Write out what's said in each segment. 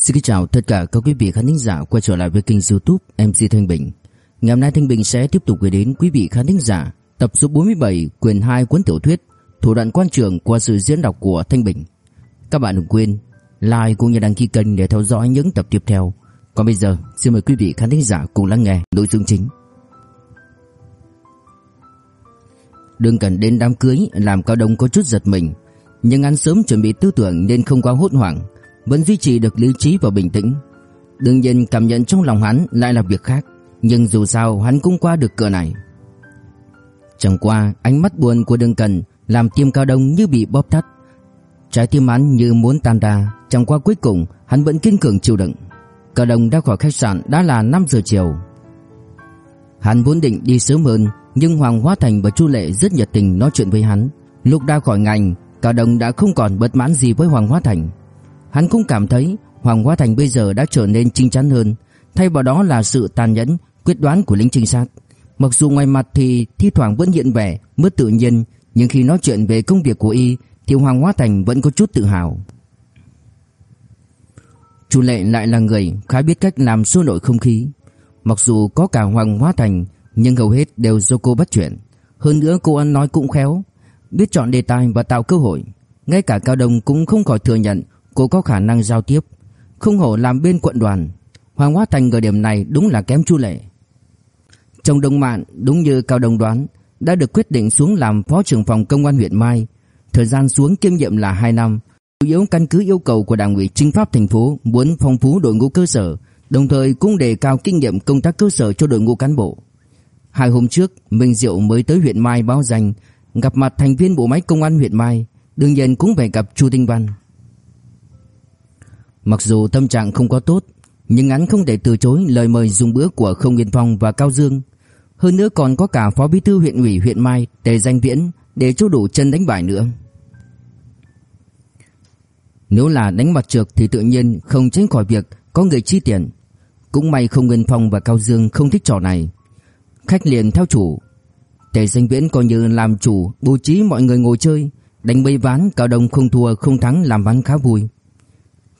Xin kính chào tất cả các quý vị khán thính giả quay trở lại với kênh youtube MC Thanh Bình. Ngày hôm nay Thanh Bình sẽ tiếp tục gửi đến quý vị khán thính giả tập số 47 quyền 2 cuốn tiểu thuyết Thủ đoạn quan trường qua sự diễn đọc của Thanh Bình. Các bạn đừng quên like cũng như đăng ký kênh để theo dõi những tập tiếp theo. Còn bây giờ, xin mời quý vị khán thính giả cùng lắng nghe nội dung chính. Đừng cần đến đám cưới, làm cao đông có chút giật mình, Nhưng anh sớm chuẩn bị tư tưởng nên không quá hốt hoảng. Vẫn duy trì được lý trí và bình tĩnh. Đương nhiên cảm nhận trong lòng hắn lại là việc khác Nhưng dù sao hắn cũng qua được cửa này. Chẳng qua ánh mắt buồn của đường cần Làm tim cao đông như bị bóp thắt. Trái tim hắn như muốn tan ra Chẳng qua cuối cùng hắn vẫn kiên cường chịu đựng. Cao đông ra khỏi khách sạn đã là 5 giờ chiều. Hắn vốn định đi sớm hơn nhưng Hoàng Hóa Thành và Chu Lệ rất nhiệt tình nói chuyện với hắn. Lúc ra khỏi ngành, cao đồng đã không còn bất mãn gì với Hoàng Hóa Thành. Hắn cũng cảm thấy Hoàng Hóa Thành bây giờ đã trở nên chính chắn hơn, thay vào đó là sự tàn nhẫn, quyết đoán của lính trinh sát. Mặc dù ngoài mặt thì thi thoảng vẫn hiện vẻ mất tự nhiên, nhưng khi nói chuyện về công việc của y thì Hoàng Hóa Thành vẫn có chút tự hào. Chu Lệ lại là người khá biết cách làm sôi nổi không khí. Mặc dù có cả Hoàng Hóa Thành nhưng hầu hết đều do cô bắt chuyện. Hơn nữa cô ăn nói cũng khéo, biết chọn đề tài và tạo cơ hội. Ngay cả Cao Đông cũng không khỏi thừa nhận cô có khả năng giao tiếp. Không hổ làm bên quận đoàn. Hoàng Hóa Thành ở điểm này đúng là kém Chu Lệ. Trong đồng mạng đúng như Cao đồng đoán, đã được quyết định xuống làm phó trưởng phòng công an huyện Mai. Thời gian xuống kiêm nhiệm là 2 năm, chủ yếu căn cứ yêu cầu của Đảng ủy Chính pháp thành phố muốn phong phú đội ngũ cơ sở, đồng thời cũng đề cao kinh nghiệm công tác cơ sở cho đội ngũ cán bộ. Hai hôm trước, Minh Diệu mới tới huyện Mai báo danh, gặp mặt thành viên bộ máy công an huyện Mai, đương nhiên cũng phải gặp Chu Tinh Văn. Mặc dù tâm trạng không có tốt, nhưng hắn không thể từ chối lời mời dùng bữa của Không Nguyên Phong và Cao Dương. Hơn nữa còn có cả Phó Bí thư huyện ủy huyện Mai Tề Danh Viễn để cho đủ chân đánh bài nữa. Nếu là đánh mặt trượt thì tự nhiên không tránh khỏi việc có người chi tiền. Cũng may Không Nguyên Phong và Cao Dương không thích trò này. Khách liền theo chủ Tề danh viễn coi như làm chủ Bố trí mọi người ngồi chơi Đánh bây ván cao đồng không thua không thắng làm ván khá vui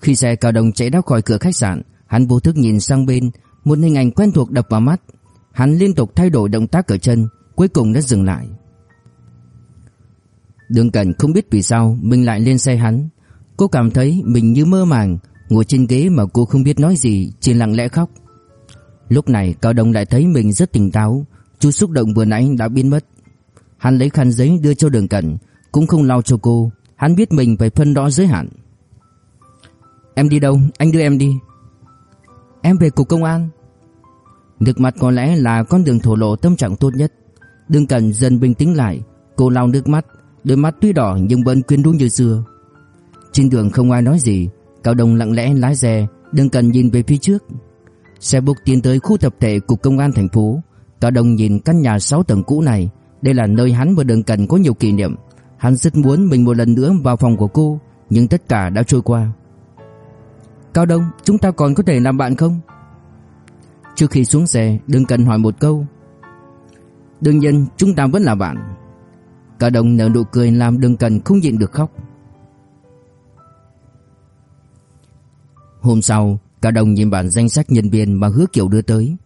khi xe cao đồng chạy ra khỏi cửa khách sạn, Hắn vô thức nhìn sang bên, Một hình ảnh quen thuộc đập vào mắt. Hắn liên tục thay đổi động tác ở chân, Cuối cùng đã dừng lại. Đường Cẩn không biết vì sao Mình lại lên xe hắn. Cô cảm thấy mình như mơ màng, Ngồi trên ghế mà cô không biết nói gì, Chỉ lặng lẽ khóc. Lúc này, Cao Đông lại thấy mình rất tỉnh táo. Chút xúc động vừa nãy đã biến mất. Hắn lấy khăn giấy đưa cho đường cẩn, Cũng không lau cho cô. Hắn biết mình phải phân rõ giới hạn. Em đi đâu? Anh đưa em đi. Em về cục công an. Nước mặt có lẽ là con đường thổ lộ tâm trạng tốt nhất. Đường cần dần bình tĩnh lại. Cô lau nước mắt. Đôi mắt tuy đỏ nhưng vẫn quyến rũ như xưa. Trên đường không ai nói gì. Cao Đông lặng lẽ lái xe. Đường cần nhìn về phía trước. Xe buộc tiến tới khu tập thể cục công an thành phố. Cao Đông nhìn căn nhà 6 tầng cũ này, đây là nơi hắn và Đường Cần có nhiều kỷ niệm. Hắn rất muốn mình một lần nữa vào phòng của cô, nhưng tất cả đã trôi qua. Cao Đông, chúng ta còn có thể làm bạn không? Trước khi xuống xe, đừng Cần hỏi một câu. Đương nhiên, chúng ta vẫn là bạn. Cao Đông nở nụ cười làm đừng Cần không nhịn được khóc. Hôm sau, Cả đồng nhìn bản danh sách nhân viên mà Hứa Kiều đưa tới.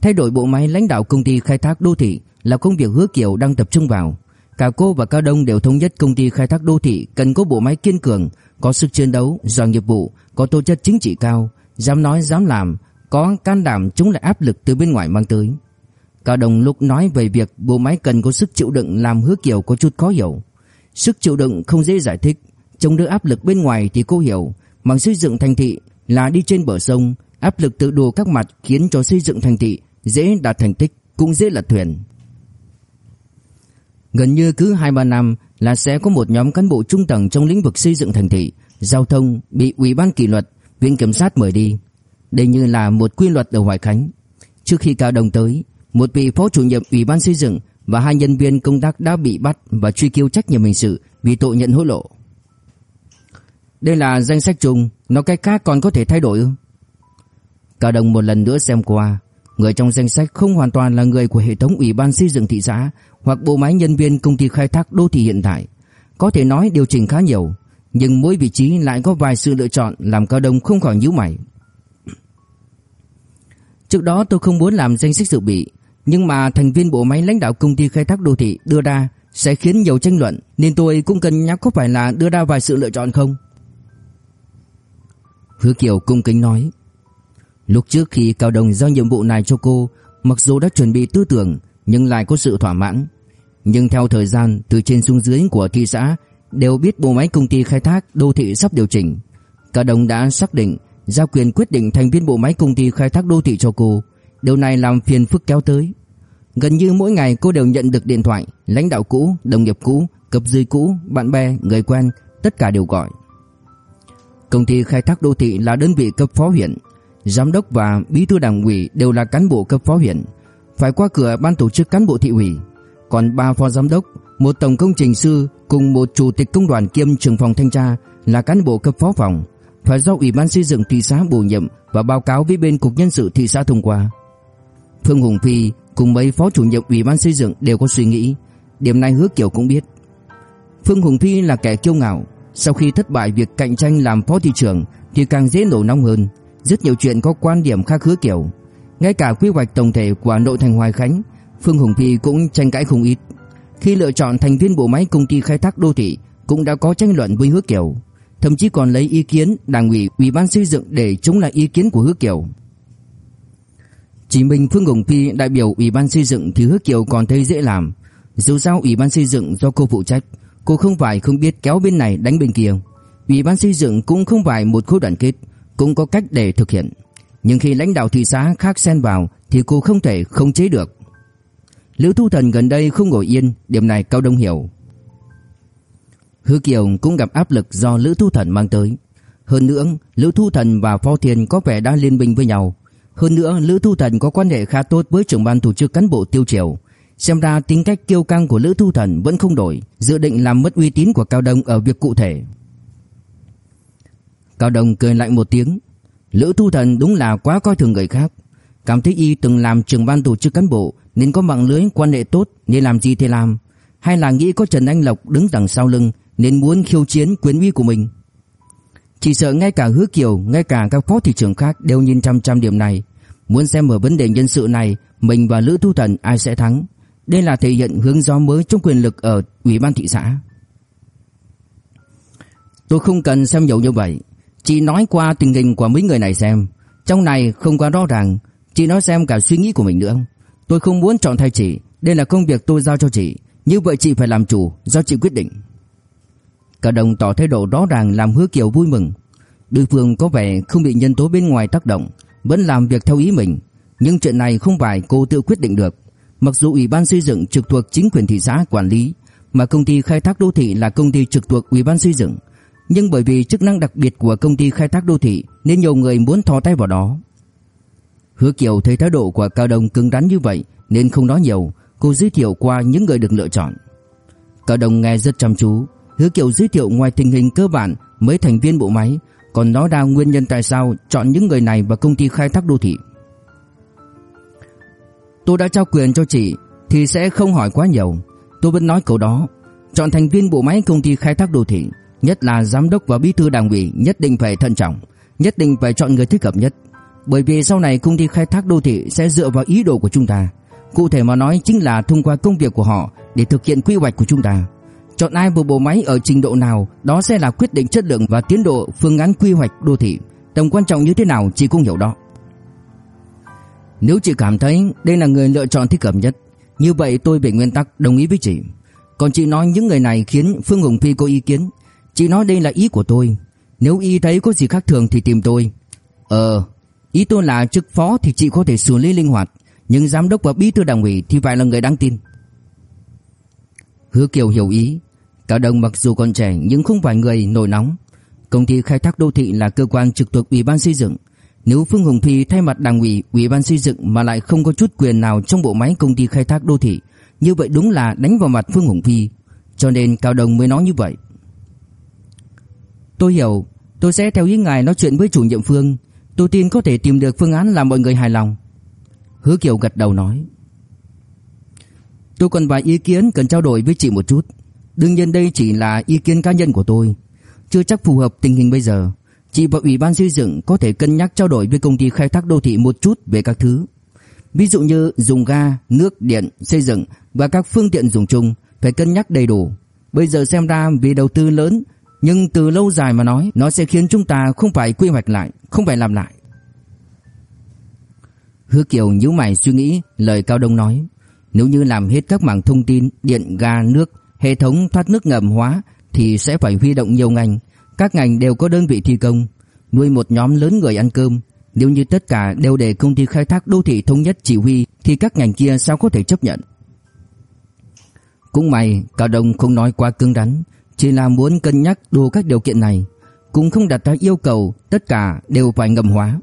Thay đổi bộ máy lãnh đạo công ty khai thác đô thị là công việc Hứa Kiều đang tập trung vào. Cả cô và Cao Đông đều thống nhất công ty khai thác đô thị cần có bộ máy kiên cường, có sức chiến đấu, giỏi nghiệp vụ, có tố chất chính trị cao, dám nói dám làm, có can đảm chống lại áp lực từ bên ngoài mang tới. Cao Đông lúc nói về việc bộ máy cần có sức chịu đựng làm Hứa Kiều có chút khó hiểu. Sức chịu đựng không dễ giải thích, chống đỡ áp lực bên ngoài thì cô hiểu, bằng xây dựng thành thị là đi trên bờ sông, áp lực tự đủ các mặt khiến cho xây dựng thành thị dễ đạt thành tích, cũng dễ lật thuyền. Gần như cứ 2-3 năm là sẽ có một nhóm cán bộ trung tầng trong lĩnh vực xây dựng thành thị, giao thông bị ủy ban kỷ luật, viện kiểm sát mời đi. Đây như là một quy luật ở Hoài Khánh. Trước khi cao đồng tới, một vị phó chủ nhiệm ủy ban xây dựng và hai nhân viên công tác đã bị bắt và truy cứu trách nhiệm hình sự vì tội nhận hối lộ. Đây là danh sách chung, nó cách khác còn có thể thay đổi ư? Cao Đồng một lần nữa xem qua, người trong danh sách không hoàn toàn là người của hệ thống ủy ban xây dựng thị xã hoặc bộ máy nhân viên công ty khai thác đô thị hiện tại. Có thể nói điều chỉnh khá nhiều, Nhưng mỗi vị trí lại có vài sự lựa chọn Làm Cao Đông không khỏi nhíu mày. Trước đó tôi không muốn làm danh sách dự bị Nhưng mà thành viên bộ máy lãnh đạo công ty khai thác đô thị đưa ra Sẽ khiến nhiều tranh luận Nên tôi cũng cần nhắc có phải là đưa ra vài sự lựa chọn không? Hứa Kiều cung kính nói. Lúc trước khi Cao Đông giao nhiệm vụ này cho cô Mặc dù đã chuẩn bị tư tưởng Nhưng lại có sự thỏa mãn. Nhưng theo thời gian từ trên xuống dưới của thị xã Đều biết bộ máy công ty khai thác đô thị sắp điều chỉnh. Cao Đông đã xác định Giao quyền quyết định thành viên bộ máy công ty khai thác đô thị cho cô. Điều này làm phiền phức kéo tới. Gần như mỗi ngày cô đều nhận được điện thoại Lãnh đạo cũ, đồng nghiệp cũ, cấp dưới cũ, bạn bè, người quen Tất cả đều gọi. Công ty khai thác đô thị là đơn vị cấp phó huyện. Giám đốc và bí thư đảng ủy đều là cán bộ cấp phó huyện. Phải qua cửa ban tổ chức cán bộ thị ủy. Còn ba phó giám đốc, Một tổng công trình sư Cùng một chủ tịch công đoàn kiêm trưởng phòng thanh tra Là cán bộ cấp phó phòng. Phải do ủy ban xây dựng thị xã bổ nhiệm Và báo cáo với bên cục nhân sự thị xã thông qua. Phương Hùng Phi Cùng mấy phó chủ nhiệm ủy ban xây dựng đều có suy nghĩ. Điểm này hứa Kiều cũng biết. Phương Hùng Phi là kẻ kiêu ngạo. Sau khi thất bại việc cạnh tranh làm phó thị trưởng Thì càng dễ nổ nóng hơn rất nhiều chuyện có quan điểm khác hứa kiểu. Ngay cả quy hoạch tổng thể của nội thành Hoài Khánh, Phương Hùng Phi cũng tranh cãi không ít. Khi lựa chọn thành viên bộ máy công ty khai thác đô thị, Cũng đã có tranh luận với hứa kiểu. Thậm chí còn lấy ý kiến đảng ủy ủy ban xây dựng Để chống lại ý kiến của hứa kiểu. Chỉ mình Phương Hùng Phi, đại biểu ủy ban xây dựng Thì hứa kiểu còn thấy dễ làm. Dù sao ủy ban xây dựng do cô phụ trách, Cô không phải không biết kéo bên này đánh bên kia. Ủy ban xây dựng cũng không phải một khối đoàn kết cũng có cách để thực hiện. Nhưng khi lãnh đạo thị xã khác xen vào thì cô không thể không chế được. Lữ Thu Thần gần đây không ngồi yên, điểm này Cao Đông hiểu. Hứa Kiều cũng gặp áp lực do Lữ Thu Thần mang tới. Hơn nữa, Lữ Thu Thần và Phó Thiên có vẻ đã liên minh với nhau. Hơn nữa, Lữ Thu Thần có quan hệ khá tốt với trưởng ban tổ chức cán bộ Tiêu Triều. Xem ra tính cách kiêu căng của Lữ Thu Thần vẫn không đổi, dự định làm mất uy tín của Cao Đông ở việc cụ thể. Cao Đông cười lạnh một tiếng. Lữ Thu Thần đúng là quá coi thường người khác. Cảm thấy y từng làm trưởng ban tổ chức cán bộ nên có mạng lưới quan hệ tốt nên làm gì thì làm. Hay là nghĩ có Trần Anh Lộc đứng đằng sau lưng nên muốn khiêu chiến quyền uy của mình. Chỉ sợ ngay cả Hứa Kiều, ngay cả các phó thị trưởng khác đều nhìn chăm chăm điểm này. Muốn xem ở vấn đề nhân sự này mình và Lữ Thu Thần ai sẽ thắng. Đây là thể hiện hướng gió mới trong quyền lực ở ủy ban thị xã. Tôi không cần xem nhiều như vậy. Chị nói qua tình hình của mấy người này xem. Trong này không quá rõ ràng. Chị nói xem cả suy nghĩ của mình nữa. Tôi không muốn chọn thay chị. Đây là công việc tôi giao cho chị. Như vậy chị phải làm chủ Do chị quyết định. Cả đồng tỏ thái độ rõ ràng, làm hứa kiều vui mừng. Đối phương có vẻ không bị nhân tố bên ngoài tác động, Vẫn làm việc theo ý mình. Nhưng chuyện này không phải cô tự quyết định được. Mặc dù Ủy ban xây dựng trực thuộc chính quyền thị xã quản lý, Mà công ty khai thác đô thị là công ty trực thuộc Ủy ban xây dựng nhưng bởi vì chức năng đặc biệt của công ty khai thác đô thị nên nhiều người muốn thò tay vào đó. Hứa Kiều thấy thái độ của Cao Đông cứng rắn như vậy nên không nói nhiều, cô giới thiệu qua những người được lựa chọn. Cao Đông nghe rất chăm chú, Hứa Kiều giới thiệu ngoài tình hình cơ bản mấy thành viên bộ máy, còn nói ra nguyên nhân tại sao chọn những người này vào công ty khai thác đô thị. Tôi đã trao quyền cho chị thì sẽ không hỏi quá nhiều, tôi vẫn nói câu đó, chọn thành viên bộ máy công ty khai thác đô thị Nhất là giám đốc và bí thư đảng ủy nhất định phải thận trọng, nhất định phải chọn người thích hợp nhất. Bởi vì sau này công ty khai thác đô thị sẽ dựa vào ý đồ của chúng ta. Cụ thể mà nói chính là thông qua công việc của họ để thực hiện quy hoạch của chúng ta. Chọn ai vào bộ máy ở trình độ nào đó sẽ là quyết định chất lượng và tiến độ phương án quy hoạch đô thị. Tầm quan trọng như thế nào chị cũng hiểu đó. Nếu chị cảm thấy đây là người lựa chọn thích hợp nhất, như vậy tôi về nguyên tắc đồng ý với chị. Còn chị nói những người này khiến Phương Hùng Phi có ý kiến, Chị nói đây là ý của tôi. Nếu y thấy có gì khác thường thì tìm tôi. Ờ Ý tôi là chức phó thì chị có thể xử lý linh hoạt, Nhưng giám đốc và bí thư đảng ủy Thì phải là người đáng tin. Hứa Kiều hiểu ý. Cao đồng mặc dù còn trẻ nhưng không phải người nổi nóng. Công ty khai thác đô thị là cơ quan trực thuộc Ủy ban xây dựng. Nếu Phương Hồng Phi thay mặt đảng ủy Ủy ban xây dựng Mà lại không có chút quyền nào trong bộ máy công ty khai thác đô thị, Như vậy đúng là đánh vào mặt Phương Hồng Phi. Cho nên Cao đồng mới nói như vậy. Tôi hiểu, tôi sẽ theo ý ngài nói chuyện với chủ nhiệm Phương, tôi tin có thể tìm được phương án làm mọi người hài lòng. Hứa Kiều gật đầu nói. Tôi còn vài ý kiến cần trao đổi với chị một chút. Đương nhiên đây chỉ là ý kiến cá nhân của tôi. chưa chắc phù hợp tình hình bây giờ. Chị và Ủy ban xây dựng có thể cân nhắc trao đổi với công ty khai thác đô thị một chút về các thứ. Ví dụ như dùng ga, nước, điện, xây dựng và các phương tiện dùng chung phải cân nhắc đầy đủ. Bây giờ xem ra vì đầu tư lớn nhưng từ lâu dài mà nói nó sẽ khiến chúng ta không phải quy hoạch lại, không phải làm lại. Hứa Kiều nhíu mày suy nghĩ lời Cao Đông nói. Nếu như làm hết các mảng thông tin, điện, ga, nước, hệ thống thoát nước ngầm hóa thì sẽ phải huy động nhiều ngành. Các ngành đều có đơn vị thi công, nuôi một nhóm lớn người ăn cơm. Nếu như tất cả đều để công ty khai thác đô thị thống nhất chỉ huy thì các ngành kia sao có thể chấp nhận. Cũng may Cao Đông không nói quá cứng rắn, chỉ là muốn cân nhắc đủ các điều kiện này, cũng không đặt ra yêu cầu tất cả đều phải ngầm hóa.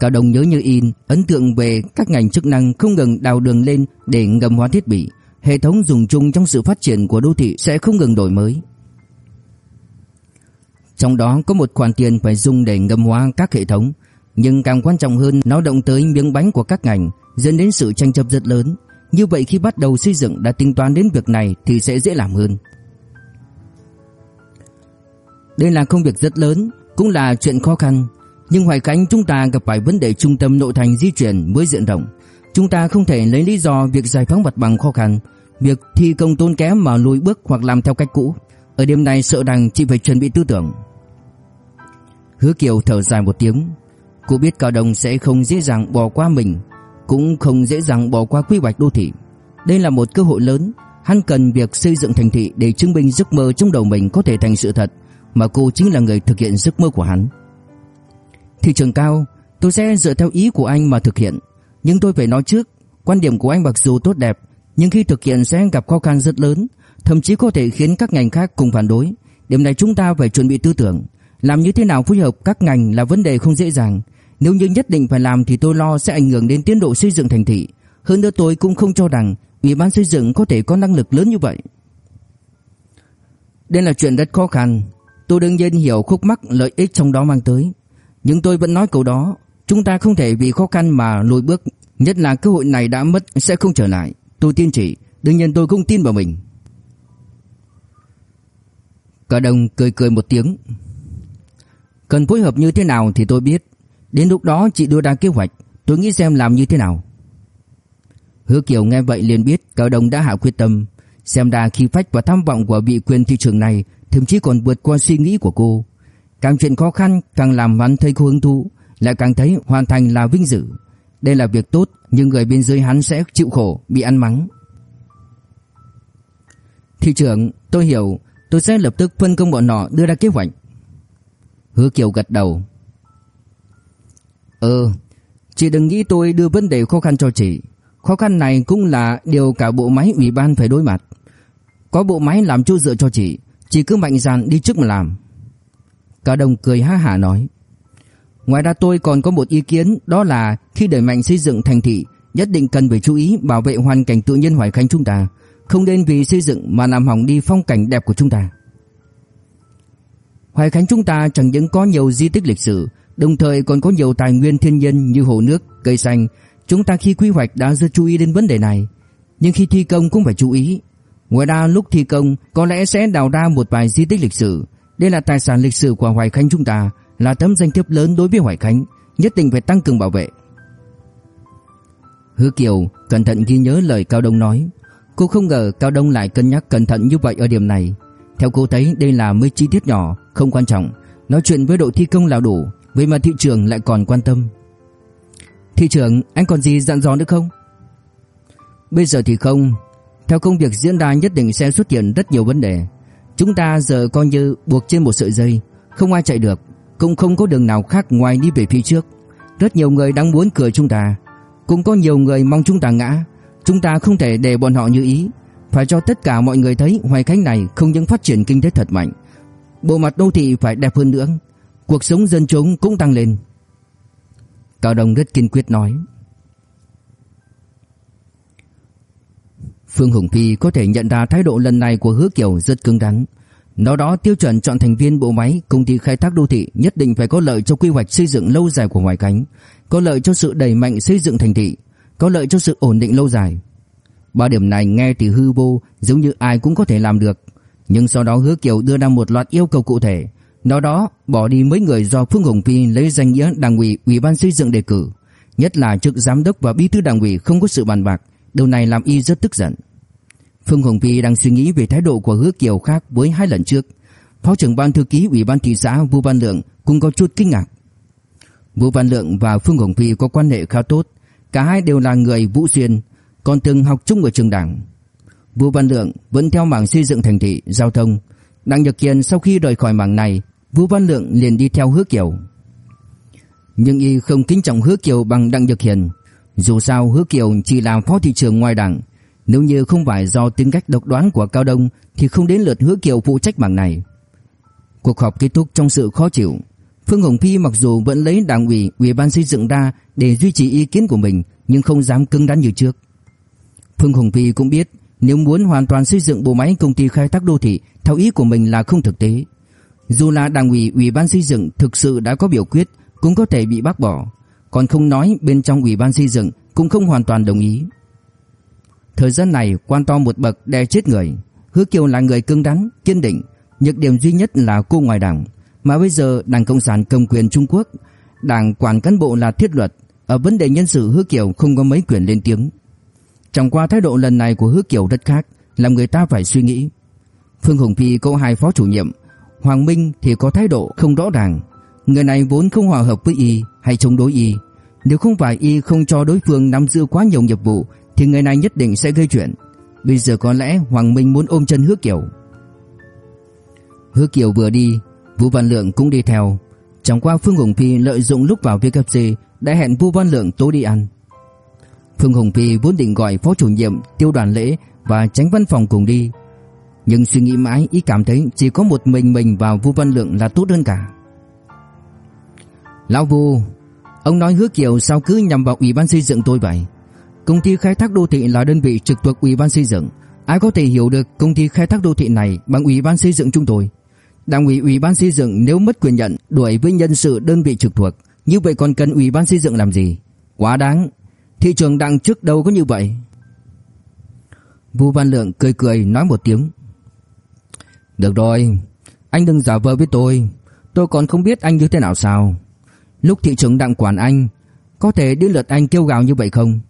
Cao Đông nhớ như in, ấn tượng về các ngành chức năng không ngừng đào đường lên để ngầm hóa thiết bị, hệ thống dùng chung trong sự phát triển của đô thị sẽ không ngừng đổi mới. Trong đó có một khoản tiền phải dùng để ngầm hóa các hệ thống, nhưng càng quan trọng hơn nó động tới miếng bánh của các ngành, dẫn đến sự tranh chấp rất lớn. Như vậy khi bắt đầu xây dựng đã tính toán đến việc này thì sẽ dễ làm hơn. Đây là công việc rất lớn, cũng là chuyện khó khăn, nhưng Hoài Khánh chúng ta gặp phải vấn đề trung tâm nội thành di chuyển mới diện rộng. Chúng ta không thể lấy lý do việc giải phóng mặt bằng khó khăn, việc thi công tốn kém mà lùi bước hoặc làm theo cách cũ. Ở đêm nay sợ rằng chị phải chuẩn bị tư tưởng. Hứa Kiều thở dài một tiếng. Cô biết Cao đồng sẽ không dễ dàng bỏ qua mình, cũng không dễ dàng bỏ qua quy hoạch đô thị. Đây là một cơ hội lớn, hắn cần việc xây dựng thành thị để chứng minh giấc mơ trong đầu mình có thể thành sự thật, mà cô chính là người thực hiện giấc mơ của hắn. Thị trường cao, tôi sẽ dựa theo ý của anh mà thực hiện. Nhưng tôi phải nói trước, quan điểm của anh mặc dù tốt đẹp, nhưng khi thực hiện sẽ gặp khó khăn rất lớn, thậm chí có thể khiến các ngành khác cùng phản đối. Điểm này chúng ta phải chuẩn bị tư tưởng. Làm như thế nào phối hợp các ngành là vấn đề không dễ dàng. Nếu như nhất định phải làm thì tôi lo sẽ ảnh hưởng đến tiến độ xây dựng thành thị. Hơn nữa tôi cũng không cho rằng Ủy ban xây dựng có thể có năng lực lớn như vậy. Đây là chuyện rất khó khăn. Tôi đương nhiên hiểu khúc mắc lợi ích trong đó mang tới. Nhưng tôi vẫn nói câu đó, chúng ta không thể vì khó khăn mà lùi bước, nhất là cơ hội này đã mất sẽ không trở lại. Tôi tin chỉ đương nhiên tôi cũng tin vào mình. Cả đồng cười cười một tiếng. Cần phối hợp như thế nào thì tôi biết. Đến lúc đó chị đưa ra kế hoạch, tôi nghĩ xem làm như thế nào. Hứa Kiều nghe vậy liền biết Cao Đông đã hạ quyết tâm, xem ra khi phách và tham vọng của vị quyền thị trường này thậm chí còn vượt qua suy nghĩ của cô. Càng chuyện khó khăn càng làm hắn thấy hứng thú, lại càng thấy hoàn thành là vinh dự. Đây là việc tốt, nhưng người bên dưới hắn sẽ chịu khổ, bị ăn mắng. Thị trưởng, tôi hiểu, tôi sẽ lập tức phân công bọn họ đưa ra kế hoạch. Hứa Kiều gật đầu. Ờ, chị đừng nghĩ tôi đưa vấn đề khó khăn cho chị. Khó khăn này cũng là điều cả bộ máy ủy ban phải đối mặt. Có bộ máy làm chỗ dựa cho chị, chị cứ mạnh dạn đi trước mà làm. Cả đồng cười ha hả nói. Ngoài ra tôi còn có một ý kiến đó là khi đẩy mạnh xây dựng thành thị nhất định cần phải chú ý bảo vệ hoàn cảnh tự nhiên Hoài Khánh chúng ta, không nên vì xây dựng mà làm hỏng đi phong cảnh đẹp của chúng ta. Hoài Khánh chúng ta chẳng những có nhiều di tích lịch sử, đồng thời còn có nhiều tài nguyên thiên nhiên như hồ nước, cây xanh. Chúng ta khi quy hoạch đã rất chú ý đến vấn đề này, nhưng khi thi công cũng phải chú ý. Ngoài ra lúc thi công có lẽ sẽ đào ra một vài di tích lịch sử, đây là tài sản lịch sử của Hoài Khánh chúng ta, là tấm danh thiếp lớn đối với Hoài Khánh, nhất định phải tăng cường bảo vệ. Hứa Kiều cẩn thận ghi nhớ lời Cao Đông nói, cô không ngờ Cao Đông lại cân nhắc cẩn thận như vậy ở điểm này. Theo cô thấy đây là mấy chi tiết nhỏ, không quan trọng, nói chuyện với đội thi công là đủ, vậy mà thị trường lại còn quan tâm. Thị trưởng, anh còn gì dặn dò nữa không? Bây giờ thì không, theo công việc diễn ra nhất định sẽ xuất hiện rất nhiều vấn đề. Chúng ta giờ coi như buộc trên một sợi dây, không ai chạy được, cũng không có đường nào khác ngoài đi về phía trước. Rất nhiều người đang muốn cười chúng ta, cũng có nhiều người mong chúng ta ngã. Chúng ta không thể để bọn họ như ý, phải cho tất cả mọi người thấy Hoài Khánh này không những phát triển kinh tế thật mạnh, bộ mặt đô thị phải đẹp hơn nữa, cuộc sống dân chúng cũng tăng lên. Cao Đông rất kiên quyết nói. Phương Hùng Phi có thể nhận ra thái độ lần này của Hứa Kiều rất cứng rắn. Nó đó tiêu chuẩn chọn thành viên bộ máy công ty khai thác đô thị nhất định phải có lợi cho quy hoạch xây dựng lâu dài của ngoại cánh, có lợi cho sự đẩy mạnh xây dựng thành thị, có lợi cho sự ổn định lâu dài. Ba điểm này nghe thì hư vô, giống như ai cũng có thể làm được. Nhưng sau đó Hứa Kiều đưa ra một loạt yêu cầu cụ thể, đó đó bỏ đi mấy người do Phương Hồng Phi lấy danh nghĩa đảng ủy ủy ban xây dựng đề cử, nhất là chức giám đốc và bí thư đảng ủy không có sự bàn bạc, điều này làm y rất tức giận. Phương Hồng Phi đang suy nghĩ về thái độ của Hứa Kiều khác với hai lần trước. Phó trưởng ban thư ký ủy ban thị xã Vũ Văn Lượng cũng có chút kinh ngạc. Vũ Văn Lượng và Phương Hồng Phi có quan hệ khá tốt, cả hai đều là người Vũ Xuyên, còn từng học chung ở trường đảng. Vũ Văn Lượng vẫn theo mảng xây dựng thành thị, giao thông. Đặng Nhật Kiên sau khi rời khỏi mảng này, Vũ Văn Lượng liền đi theo Hứa Kiều. Nhưng y không kính trọng Hứa Kiều bằng Đặng Nhật Hiền. Dù sao Hứa Kiều chỉ là phó thị trưởng ngoài đảng, nếu như không phải do tính cách độc đoán của Cao Đông thì không đến lượt Hứa Kiều phụ trách bảng này. Cuộc họp kết thúc trong sự khó chịu. Phương Hồng Phi mặc dù vẫn lấy đảng ủy, ủy ban xây dựng ra để duy trì ý kiến của mình nhưng không dám cứng rắn như trước. Phương Hồng Phi cũng biết nếu muốn hoàn toàn xây dựng bộ máy công ty khai thác đô thị theo ý của mình là không thực tế. Dù là đảng ủy, ủy ban xây dựng thực sự đã có biểu quyết cũng có thể bị bác bỏ, còn không nói bên trong ủy ban xây dựng cũng không hoàn toàn đồng ý. Thời gian này quan to một bậc đè chết người, Hứa Kiều là người cứng rắn, kiên định, nhược điểm duy nhất là cô ngoài đảng. Mà bây giờ Đảng Cộng sản cầm quyền Trung Quốc, Đảng quản cán bộ là thiết luật, ở vấn đề nhân sự Hứa Kiều không có mấy quyền lên tiếng. Trong qua thái độ lần này của Hứa Kiều rất khác, làm người ta phải suy nghĩ. Phương Hồng Phi cô hai phó chủ nhiệm, Hoàng Minh thì có thái độ không rõ ràng. Người này vốn không hòa hợp với y hay chống đối y. Nếu không phải y không cho đối phương nắm giữ quá nhiều nghiệp vụ thì người này nhất định sẽ gây chuyện. Bây giờ có lẽ Hoàng Minh muốn ôm chân Hứa Kiều. Hứa Kiều vừa đi, Vũ Văn Lượng cũng đi theo. Chẳng qua Phương Hồng Phi lợi dụng lúc vào VKC đã hẹn Vũ Văn Lượng tối đi ăn. Phương Hồng Phi vốn định gọi phó chủ nhiệm Tiêu Đoàn Lễ và tránh văn phòng cùng đi, nhưng suy nghĩ mãi ý cảm thấy chỉ có một mình mình vào Vu Văn Lượng là tốt hơn cả. Lão Vu, ông nói hứa Kiều sao cứ nhằm vào ủy ban xây dựng tôi vậy? Công ty khai thác đô thị là đơn vị trực thuộc ủy ban xây dựng, ai có thể hiểu được công ty khai thác đô thị này bằng ủy ban xây dựng chúng tôi? Đảng ủy ủy ban xây dựng nếu mất quyền nhận đuổi với nhân sự đơn vị trực thuộc, như vậy còn cần ủy ban xây dựng làm gì? Quá đáng, thị trường đang trước đâu có như vậy. Vu Văn Lượng cười cười nói một tiếng. Được rồi, anh đừng giả vờ với tôi, tôi còn không biết anh như thế nào sao. Lúc thị trưởng đặng quản anh, có thể đến lượt anh kêu gào như vậy không?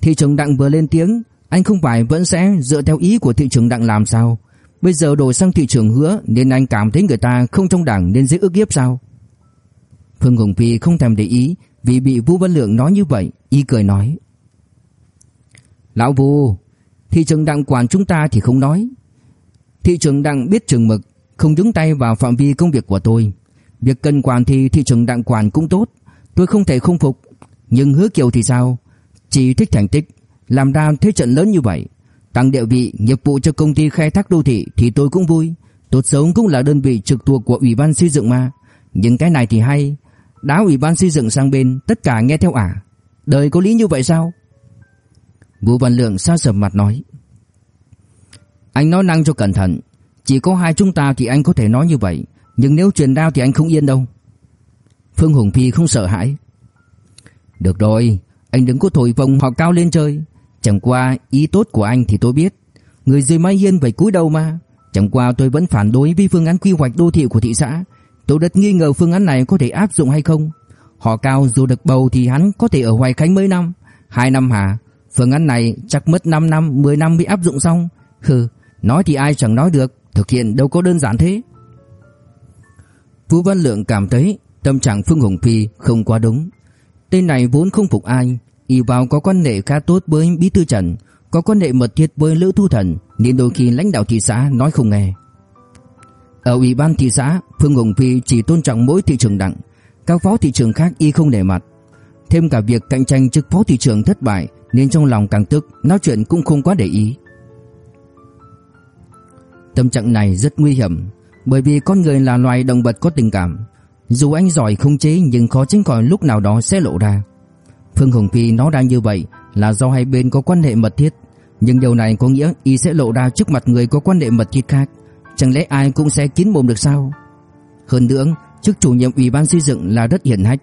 Thị trưởng đặng vừa lên tiếng, anh không phải vẫn sẽ dựa theo ý của thị trưởng đặng làm sao? Bây giờ đổi sang thị trưởng hứa nên anh cảm thấy người ta không trong đảng nên dễ ức hiếp sao? Phương Hồng Phi không thèm để ý vì bị Vũ Văn Lượng nói như vậy, y cười nói. Lão Vũ, thị trưởng đặng quản chúng ta thì không nói. Thị trưởng đặng biết chừng mực, không nhúng tay vào phạm vi công việc của tôi. Việc cần quản thì thị trưởng đặng quản cũng tốt, tôi không thể không phục. Nhưng hứa kiều thì sao? Chỉ thích thành tích, làm ra thế trận lớn như vậy. Tăng địa vị, nghiệp vụ cho công ty khai thác đô thị thì tôi cũng vui. Tốt xấu cũng là đơn vị trực thuộc của Ủy ban xây dựng mà. Nhưng cái này thì hay. Đá Ủy ban xây dựng sang bên, tất cả nghe theo ả. Đời có lý như vậy sao? Vũ Văn Lượng xa sầm mặt nói. Anh nói năng cho cẩn thận. Chỉ có hai chúng ta thì anh có thể nói như vậy. Nhưng nếu truyền đao thì anh không yên đâu. Phương Hùng Phi không sợ hãi. Được rồi, anh đừng có thổi vòng họ cao lên chơi. Chẳng qua ý tốt của anh thì tôi biết Người dưới mái hiên phải cúi đầu mà Chẳng qua tôi vẫn phản đối với phương án quy hoạch đô thị của thị xã Tôi rất nghi ngờ phương án này có thể áp dụng hay không Họ cao dù được bầu thì hắn có thể ở Hoài Khánh mấy năm Hai năm hả Phương án này chắc mất 5 năm 10 năm mới áp dụng xong Hừ Nói thì ai chẳng nói được Thực hiện đâu có đơn giản thế Vũ Văn Lượng cảm thấy Tâm trạng Phương Hồng Phi không quá đúng Tên này vốn không phục ai Y vào có quan hệ khá tốt với Bí thư Trần, có quan hệ mật thiết với Lữ Thu Thần, nên đôi khi lãnh đạo thị xã nói không nghe. Ở ủy ban thị xã, Phương Hồng Phi chỉ tôn trọng mỗi thị trưởng đặng, các phó thị trưởng khác y không để mặt. Thêm cả việc cạnh tranh chức phó thị trưởng thất bại nên trong lòng càng tức, nói chuyện cũng không quá để ý. Tâm trạng này rất nguy hiểm, bởi vì con người là loài động vật có tình cảm. Dù anh giỏi không chế nhưng khó tránh khỏi lúc nào đó sẽ lộ ra. Phương Hồng Phi nói ra như vậy là do hai bên có quan hệ mật thiết, nhưng điều này có nghĩa y sẽ lộ ra trước mặt người có quan hệ mật thiết khác, chẳng lẽ ai cũng sẽ kín mồm được sao? Hơn nữa, chức chủ nhiệm ủy ban xây dựng là rất hiển hách,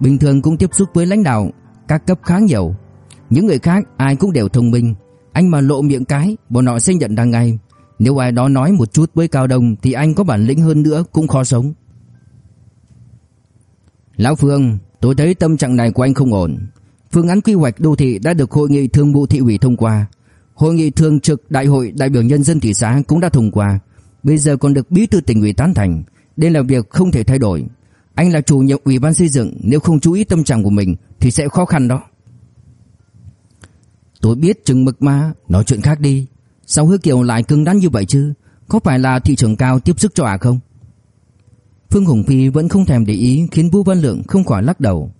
bình thường cũng tiếp xúc với lãnh đạo các cấp khá nhiều. Những người khác ai cũng đều thông minh, anh mà lộ miệng cái, bọn họ sẽ nhận ra ngay. Nếu ai đó nói một chút với Cao Đông Thì anh có bản lĩnh hơn nữa cũng khó sống. Lão Phương, Tôi thấy tâm trạng này của anh không ổn. Phương án quy hoạch đô thị đã được hội nghị thường vụ thị ủy thông qua. Hội nghị thường trực đại hội đại biểu nhân dân thị xã cũng đã thông qua. Bây giờ còn được bí thư tỉnh ủy tán thành. Đây là việc không thể thay đổi. Anh là chủ nhiệm ủy ban xây dựng, Nếu không chú ý tâm trạng của mình Thì sẽ khó khăn đó. Tôi biết chừng mực mà. Nói chuyện khác đi. Sao hứa kiều lại cứng đắn như vậy chứ? Có phải là thị trường cao tiếp sức cho à không? Phương Hùng Phi vẫn không thèm để ý, Khiến Vũ Văn Lượng không khỏi lắc đầu.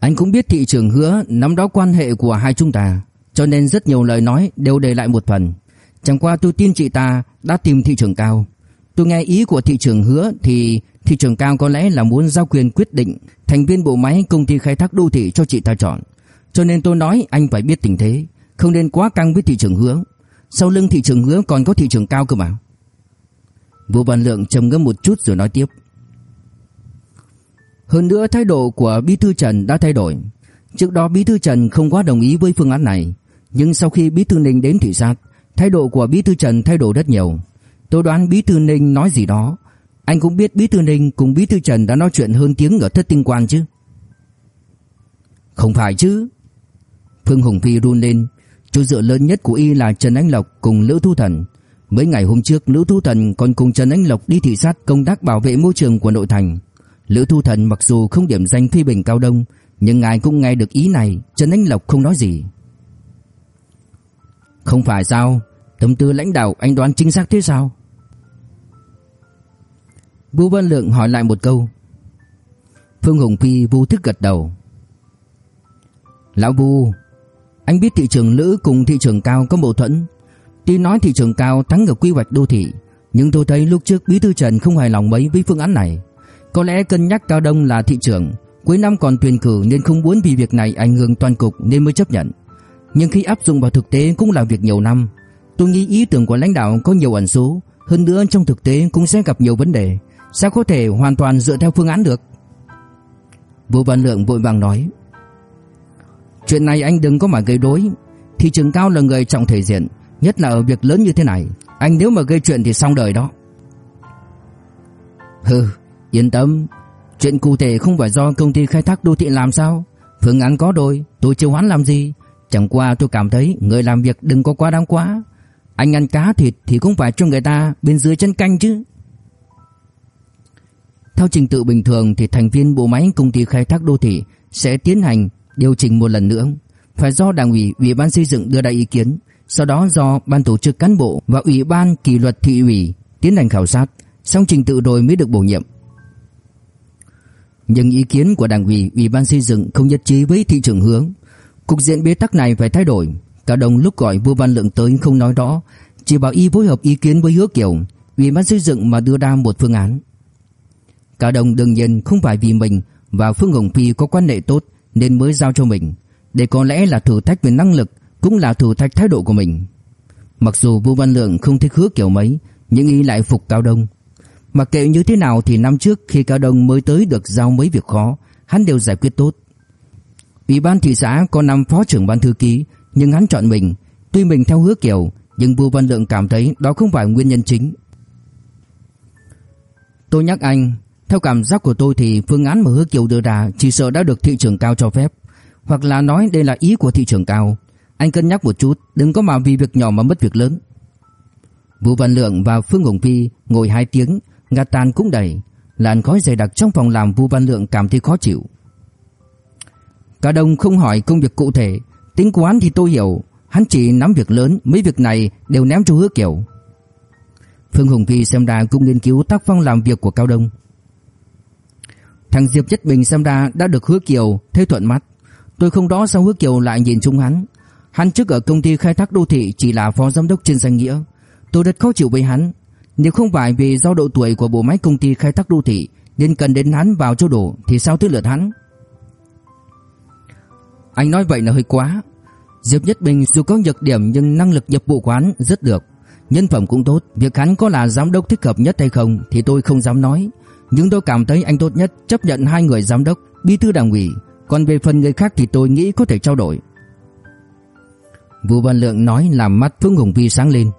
Anh cũng biết thị trường hứa Nắm đó quan hệ của hai chúng ta, Cho nên rất nhiều lời nói đều để lại một phần. Chẳng qua tôi tin chị ta đã tìm thị trường cao. Tôi nghe ý của thị trường hứa Thì thị trường cao có lẽ là muốn giao quyền quyết định Thành viên bộ máy công ty khai thác đô thị cho chị ta chọn. Cho nên tôi nói anh phải biết tình thế. Không nên quá căng với thị trường hứa. Sau lưng thị trường hứa còn có thị trường cao cơ mà. Vũ Văn Lượng trầm ngâm một chút rồi nói tiếp. Hơn nữa thái độ của Bí Thư Trần đã thay đổi. Trước đó Bí Thư Trần không quá đồng ý với phương án này. Nhưng sau khi Bí Thư Ninh đến thị sát Thái độ của Bí Thư Trần thay đổi rất nhiều. Tôi đoán Bí Thư Ninh nói gì đó. Anh cũng biết Bí Thư Ninh cùng Bí Thư Trần đã nói chuyện hơn tiếng ở thất tinh quan chứ. Không phải chứ. Phương Hùng Phi run lên. Chỗ dựa lớn nhất của y là Trần Anh Lộc cùng Lữ Thu Thần. Mấy ngày hôm trước, Lữ Thu Thần còn cùng Trần Anh Lộc đi thị sát công tác bảo vệ môi trường của nội thành. Lữ Thu Thần mặc dù không điểm danh phê bình Cao Đông, Nhưng ngài cũng nghe được ý này, Trần Anh Lộc không nói gì. Không phải sao? Tâm tư lãnh đạo anh đoán chính xác thế sao? Vũ Văn Lượng hỏi lại một câu. Phương hồng Phi vô thức gật đầu. Lão Vu anh biết thị trường nữ cùng thị trường cao có mâu thuẫn. Tuy nói thị trường cao thắng ở quy hoạch đô thị, Nhưng tôi thấy lúc trước Bí Thư Trần không hài lòng mấy với phương án này. Có lẽ cân nhắc Cao Đông là thị trường, Cuối năm còn tuyển cử nên không muốn vì việc này ảnh hưởng toàn cục nên mới chấp nhận. Nhưng khi áp dụng vào thực tế cũng là việc nhiều năm. Tôi nghĩ ý tưởng của lãnh đạo có nhiều ẩn số, Hơn nữa trong thực tế cũng sẽ gặp nhiều vấn đề. Sao có thể hoàn toàn dựa theo phương án được? Vũ Văn Lượng vội vàng nói. Chuyện này anh đừng có mà gây rối. Thị trường cao là người trọng thể diện, Nhất là ở việc lớn như thế này. Anh nếu mà gây chuyện thì xong đời đó. Hừ, Yên tâm. Chuyện cụ thể không phải do công ty khai thác đô thị làm sao? Phương án có đôi, Tôi chưa hoán làm gì. Chẳng qua tôi cảm thấy Người làm việc đừng có quá đáng quá. Anh ăn cá thịt thì cũng phải cho người ta Bên dưới chân canh chứ. Theo trình tự bình thường Thì thành viên bộ máy công ty khai thác đô thị Sẽ tiến hành điều chỉnh một lần nữa Phải do đảng ủy Ủy ban xây dựng đưa ra ý kiến sau đó do ban tổ chức cán bộ và ủy ban kỷ luật thị ủy tiến hành khảo sát, xong trình tự rồi mới được bổ nhiệm. Nhưng ý kiến của đảng ủy, ủy ban xây dựng không nhất trí với thị trưởng hướng. Cục diện bế tắc này phải thay đổi. Cả đồng lúc gọi Vua Văn Lượng tới không nói rõ, chỉ bảo y phối hợp ý kiến với Hứa Kiều, ủy ban xây dựng mà đưa ra một phương án. Cả đồng đương nhiên không phải vì mình và Phương Hồng Phi có quan hệ tốt nên mới giao cho mình, để có lẽ là thử thách về năng lực cũng là thử thách thái độ của mình. Mặc dù Vũ Văn Lượng không thích hứa kiểu mấy, nhưng y lại phục Cao Đông. Mặc kệ như thế nào thì năm trước khi Cao Đông mới tới được giao mấy việc khó, hắn đều giải quyết tốt. Ủy ban thị xã có năm phó trưởng ban thư ký, nhưng hắn chọn mình, tuy mình theo hứa kiểu, nhưng Vũ Văn Lượng cảm thấy đó không phải nguyên nhân chính. Tôi nhắc anh, theo cảm giác của tôi thì phương án mà hứa kiều đưa ra chỉ sợ đã được thị trường cao cho phép, hoặc là nói đây là ý của thị trường cao. Anh cân nhắc một chút, đừng có mà vì việc nhỏ mà mất việc lớn. Vũ Văn Lượng và Phương Hồng Phi ngồi hai tiếng, ngạt tàn cũng đầy, làn khói dày đặc trong phòng làm Vũ Văn Lượng cảm thấy khó chịu. Cả đồng không hỏi công việc cụ thể, tính quán thì tôi hiểu, hắn chỉ nắm việc lớn, mấy việc này đều ném cho Hứa Kiều. Phương Hồng Phi xem ra cũng nghiên cứu tác phong làm việc của Cao Đông. Thằng Diệp Nhất Bình xem ra đã được Hứa Kiều thấy thuận mắt. Tôi không đó sao Hứa Kiều lại nhìn chúng hắn, Hắn trước ở công ty khai thác đô thị chỉ là phó giám đốc trên danh nghĩa. Tôi rất khó chịu với hắn. Nếu không phải vì do độ tuổi của bộ máy công ty khai thác đô thị nên cần đến hắn vào chỗ đổ thì sao tới lượt hắn? Anh nói vậy là hơi quá. Diệp Nhất Bình dù có nhược điểm nhưng năng lực nhập vụ quán rất được. Nhân phẩm cũng tốt, việc hắn có là giám đốc thích hợp nhất hay không thì tôi không dám nói. Nhưng tôi cảm thấy anh tốt nhất chấp nhận hai người giám đốc, bí thư đảng ủy. Còn về phần người khác thì tôi nghĩ có thể trao đổi. Vu Văn Lượng nói làm mắt Phương Hùng Vi sáng lên.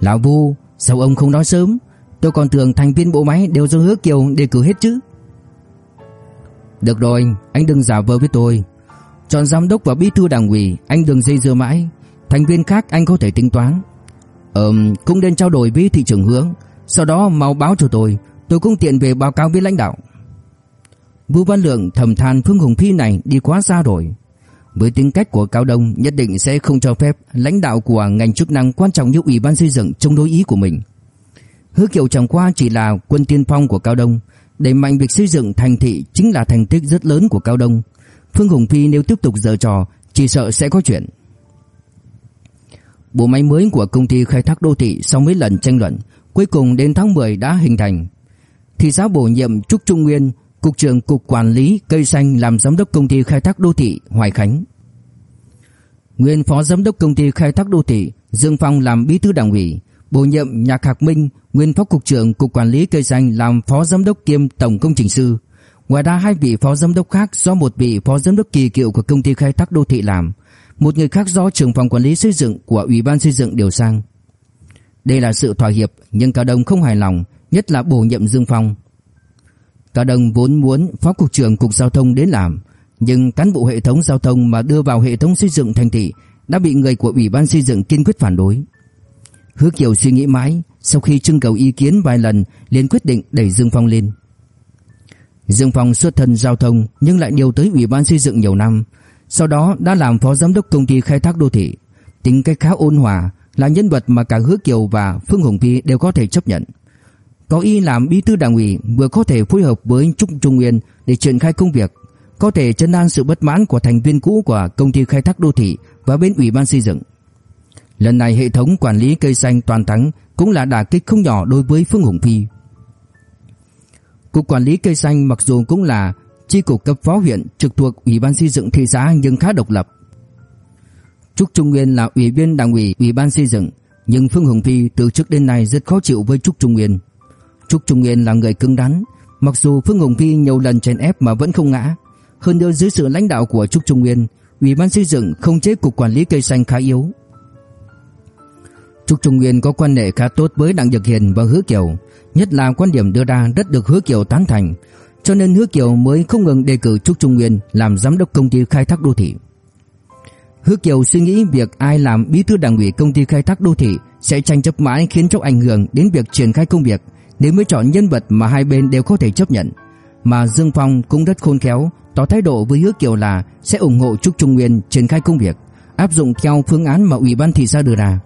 Lão Vu, sao ông không nói sớm? Tôi còn tưởng thành viên bộ máy đều do hứa kiều đề cử hết chứ. Được rồi, anh đừng giả vờ với tôi. Chọn giám đốc và bí thư đảng ủy, anh đừng dây dưa mãi. Thành viên khác anh có thể tính toán. Ừm, cũng nên trao đổi với thị trưởng hướng. Sau đó mau báo cho tôi, tôi cũng tiện về báo cáo với lãnh đạo. Vũ Văn Lượng thầm than Phương Hùng Phi này đi quá xa rồi. Với tính cách của Cao Đông nhất định sẽ không cho phép lãnh đạo của ngành chức năng quan trọng như Ủy ban xây dựng chống đối ý của mình. Hứa Kiều chẳng qua chỉ là quân tiên phong của Cao Đông, đẩy mạnh việc xây dựng thành thị chính là thành tích rất lớn của Cao Đông. Phương Hùng Phi nếu tiếp tục giở trò, chỉ sợ sẽ có chuyện. Bộ máy mới của công ty khai thác đô thị sau mấy lần tranh luận, cuối cùng đến tháng 10 đã hình thành. Thị xã bổ nhiệm Trúc Trung Nguyên, cục trưởng cục quản lý cây xanh làm giám đốc công ty khai thác đô thị Hoài Khánh. Nguyên phó giám đốc công ty khai thác đô thị Dương Phong làm bí thư đảng ủy, bổ nhiệm Nhạc Hạc Minh, nguyên phó cục trưởng cục quản lý cây xanh làm phó giám đốc kiêm tổng công trình sư. Ngoài ra hai vị phó giám đốc khác do một vị phó giám đốc kỳ cựu của công ty khai thác đô thị làm, một người khác do trưởng phòng quản lý xây dựng của ủy ban xây dựng điều sang. Đây là sự thỏa hiệp nhưng Cao Đông không hài lòng, nhất là bổ nhiệm Dương Phong. Cao Đông vốn muốn phó cục trưởng cục giao thông đến làm, nhưng cán bộ hệ thống giao thông mà đưa vào hệ thống xây dựng thành thị đã bị người của ủy ban xây dựng kiên quyết phản đối. Hứa Kiều suy nghĩ mãi, sau khi trưng cầu ý kiến vài lần, liền quyết định đẩy Dương Phong lên. Dương Phong xuất thân giao thông nhưng lại điều tới ủy ban xây dựng nhiều năm, sau đó đã làm phó giám đốc công ty khai thác đô thị, tính cách khá ôn hòa, là nhân vật mà cả Hứa Kiều và Phương Hồng Phi đều có thể chấp nhận. Có y làm bí thư đảng ủy vừa có thể phối hợp với Trúc Trung Nguyên để triển khai công việc, có thể chấn an sự bất mãn của thành viên cũ của công ty khai thác đô thị và bên ủy ban xây dựng. Lần này hệ thống quản lý cây xanh toàn thắng cũng là đả kích không nhỏ đối với Phương Hùng Phi. Cục quản lý cây xanh mặc dù cũng là chi cục cấp phó huyện trực thuộc ủy ban xây dựng thị xã nhưng khá độc lập. Trúc Trung Nguyên là ủy viên đảng ủy ủy ban xây dựng, nhưng Phương Hồng Phi từ trước đến nay rất khó chịu với Trúc Trung Nguyên. Trúc Trung Nguyên là người cứng rắn, mặc dù Phương Hồng Phi nhiều lần chèn ép mà vẫn không ngã. Hơn nữa dưới sự lãnh đạo của Trúc Trung Nguyên, ủy ban xây dựng không chế cục quản lý cây xanh khá yếu. Trúc Trung Nguyên có quan hệ khá tốt với Đặng Nhật Hiền và Hứa Kiều, nhất là quan điểm đưa ra rất được Hứa Kiều tán thành, cho nên Hứa Kiều mới không ngừng đề cử Trúc Trung Nguyên làm giám đốc công ty khai thác đô thị. Hứa Kiều suy nghĩ việc ai làm bí thư đảng ủy công ty khai thác đô thị sẽ tranh chấp mãi khiến cho ảnh hưởng đến việc triển khai công việc, nên mới chọn nhân vật mà hai bên đều có thể chấp nhận. Mà Dương Phong cũng rất khôn khéo, tỏ thái độ với Hứa Kiều là sẽ ủng hộ Trúc Trung Nguyên triển khai công việc, áp dụng theo phương án mà ủy ban thị xã đưa ra.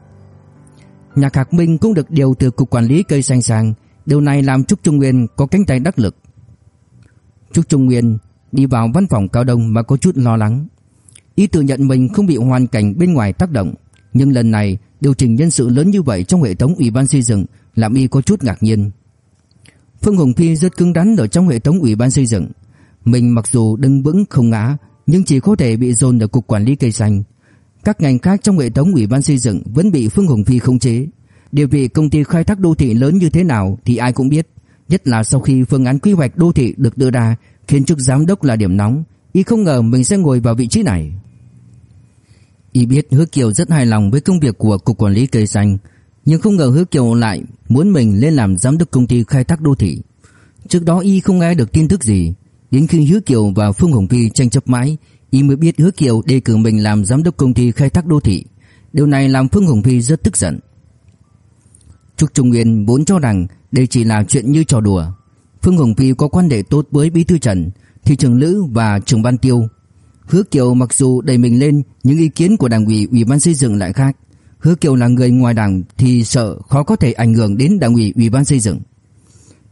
Nhạc Hạc Minh cũng được điều từ cục quản lý cây xanh sang, điều này làm Trúc Trung Nguyên có cánh tay đắc lực. Trúc Trung Nguyên đi vào văn phòng Cao Đông mà có chút lo lắng. Y tự nhận mình không bị hoàn cảnh bên ngoài tác động, nhưng lần này điều chỉnh nhân sự lớn như vậy trong hệ thống ủy ban xây dựng làm y có chút ngạc nhiên. Phương Hồng Phi rất cứng rắn ở trong hệ thống ủy ban xây dựng, mình mặc dù đứng vững không ngã, nhưng chỉ có thể bị dồn ở cục quản lý cây xanh. Các ngành khác trong hệ thống ủy ban xây dựng vẫn bị Phương Hồng Phi khống chế. Điều vị công ty khai thác đô thị lớn như thế nào thì ai cũng biết, nhất là sau khi phương án quy hoạch đô thị được đưa ra, khiến chức giám đốc là điểm nóng, y không ngờ mình sẽ ngồi vào vị trí này. Y biết Hứa Kiều rất hài lòng với công việc của cục quản lý cây xanh, nhưng không ngờ Hứa Kiều lại muốn mình lên làm giám đốc công ty khai thác đô thị. Trước đó y không nghe được tin tức gì, đến khi Hứa Kiều và Phương Hồng Phi tranh chấp mãi, y mới biết Hứa Kiều đề cử mình làm giám đốc công ty khai thác đô thị. Điều này làm Phương Hồng Phi rất tức giận. Trúc Trung Nguyên vốn cho rằng đây chỉ là chuyện như trò đùa. Phương Hồng Phi có quan hệ tốt với Bí thư Trần, thị trưởng Lữ và trưởng ban Tiêu. Hứa Kiều mặc dù đẩy mình lên, những ý kiến của đảng ủy ủy ban xây dựng lại khác. Hứa Kiều là người ngoài đảng thì sợ khó có thể ảnh hưởng đến đảng ủy ủy ban xây dựng.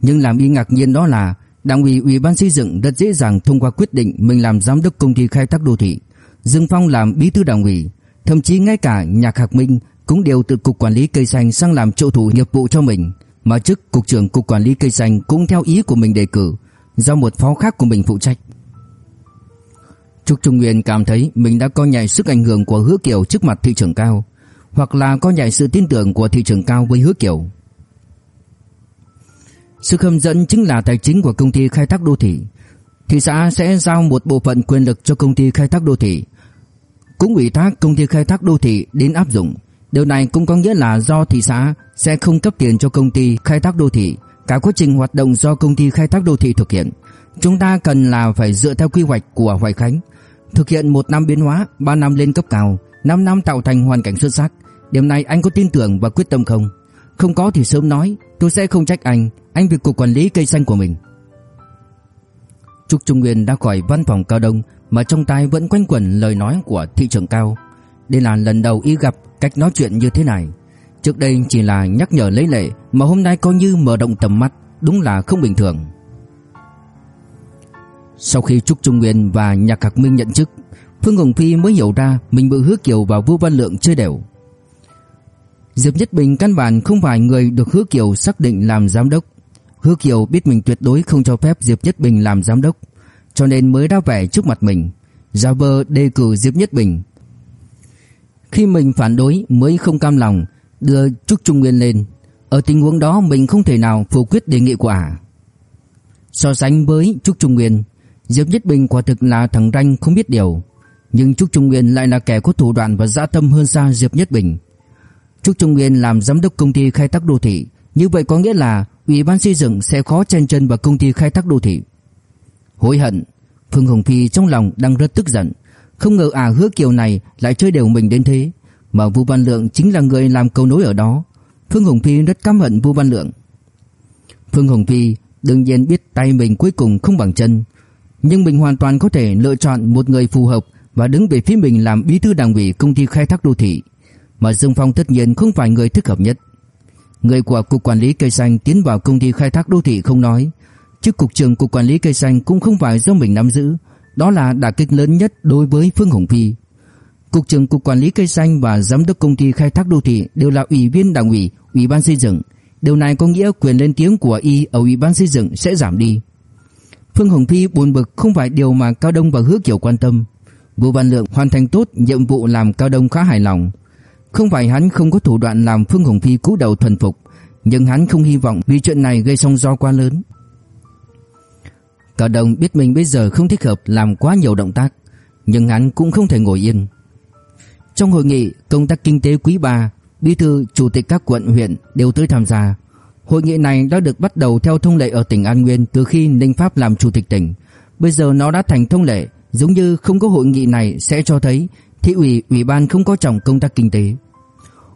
Nhưng làm y ngạc nhiên đó là đảng ủy ủy ban xây dựng rất dễ dàng thông qua quyết định mình làm giám đốc công ty khai thác đô thị, Dương Phong làm bí thư đảng ủy, thậm chí ngay cả Nhạc Hạc Minh cũng đều từ cục quản lý cây xanh sang làm trợ thủ nghiệp vụ cho mình, mà chức cục trưởng cục quản lý cây xanh cũng theo ý của mình đề cử, do một phó khác của mình phụ trách. Trúc Trung Nguyên cảm thấy mình đã có nhạy sức ảnh hưởng của Hứa Kiều trước mặt thị trường cao, hoặc là coi nhảy sự tin tưởng của thị trường cao với Hứa kiểu sự hấp dẫn chính là tài chính của công ty khai thác đô thị. Thị xã sẽ giao một bộ phận quyền lực cho công ty khai thác đô thị. cũng ủy thác công ty khai thác đô thị đến áp dụng. Điều này cũng có nghĩa là do thị xã sẽ không cấp tiền cho công ty khai thác đô thị, cả quá trình hoạt động do công ty khai thác đô thị thực hiện. Chúng ta cần là phải dựa theo quy hoạch của Hoài Khánh, thực hiện một năm biến hóa, ba năm lên cấp cao, 5 năm tạo thành hoàn cảnh xuất sắc. Điểm này anh có tin tưởng và quyết tâm không? Không có thì sớm nói, tôi sẽ không trách anh, anh việc cục quản lý cây xanh của mình. Trúc Trung Nguyên đã khỏi văn phòng Cao Đông mà trong tai vẫn quanh quẩn lời nói của thị trưởng Cao. Đây là lần đầu y gặp cách nói chuyện như thế này. Trước đây chỉ là nhắc nhở lấy lệ mà hôm nay coi như mở động tầm mắt, đúng là không bình thường. Sau khi Trúc Trung Nguyên và Nhạc Hạc Minh nhận chức, Phương Hồng Phi mới hiểu ra mình bị Hứa Kiều và Vũ Văn Lượng chơi đều. Diệp Nhất Bình căn bản không phải người được Hứa Kiều xác định làm giám đốc. Hứa Kiều biết mình tuyệt đối không cho phép Diệp Nhất Bình làm giám đốc, cho nên mới ra vẻ trước mặt mình, giả vờ đề cử Diệp Nhất Bình. Khi mình phản đối mới không cam lòng đưa Trúc Trung Nguyên lên, ở tình huống đó mình không thể nào phủ quyết đề nghị của ả. So sánh với Trúc Trung Nguyên, Diệp Nhất Bình quả thực là thằng ranh không biết điều, nhưng Trúc Trung Nguyên lại là kẻ có thủ đoạn và dã tâm hơn xa Diệp Nhất Bình. Trúc Trung Nguyên làm giám đốc công ty khai thác đô thị, như vậy có nghĩa là ủy ban xây dựng sẽ khó chen chân vào công ty khai thác đô thị. Hối hận, Phương Hồng Phi trong lòng đang rất tức giận, không ngờ à hứa kiều này lại chơi đều mình đến thế, mà Vu Văn Lượng chính là người làm cầu nối ở đó. Phương Hồng Phi rất căm hận Vu Văn Lượng. Phương Hồng Phi đương nhiên biết tay mình cuối cùng không bằng chân, nhưng mình hoàn toàn có thể lựa chọn một người phù hợp và đứng về phía mình làm bí thư đảng ủy công ty khai thác đô thị, mà Dương Phong tất nhiên không phải người thích hợp nhất. Người của cục quản lý cây xanh tiến vào công ty khai thác đô thị không nói, chức cục trưởng cục quản lý cây xanh cũng không phải do mình nắm giữ, đó là đả kích lớn nhất đối với Phương Hồng Phi. Cục trưởng cục quản lý cây xanh và giám đốc công ty khai thác đô thị đều là ủy viên đảng ủy, ủy ban xây dựng. Điều này có nghĩa quyền lên tiếng của y ở ủy ban xây dựng sẽ giảm đi. Phương Hồng Phi buồn bực không phải điều mà Cao Đông và Hứa Kiều quan tâm. Vũ Văn Lượng hoàn thành tốt nhiệm vụ làm Cao Đông khá hài lòng. Không phải hắn không có thủ đoạn làm Phương Hồng Phi cúi đầu thuần phục, nhưng hắn không hy vọng vì chuyện này gây song do quá lớn. Cao Đông biết mình bây giờ không thích hợp làm quá nhiều động tác, nhưng hắn cũng không thể ngồi yên. Trong hội nghị công tác kinh tế quý 3, bí thư chủ tịch các quận huyện đều tới tham gia. Hội nghị này đã được bắt đầu theo thông lệ ở tỉnh An Nguyên từ khi Ninh Pháp làm chủ tịch tỉnh. Bây giờ nó đã thành thông lệ, giống như không có hội nghị này sẽ cho thấy thị ủy, ủy ban không có trọng công tác kinh tế.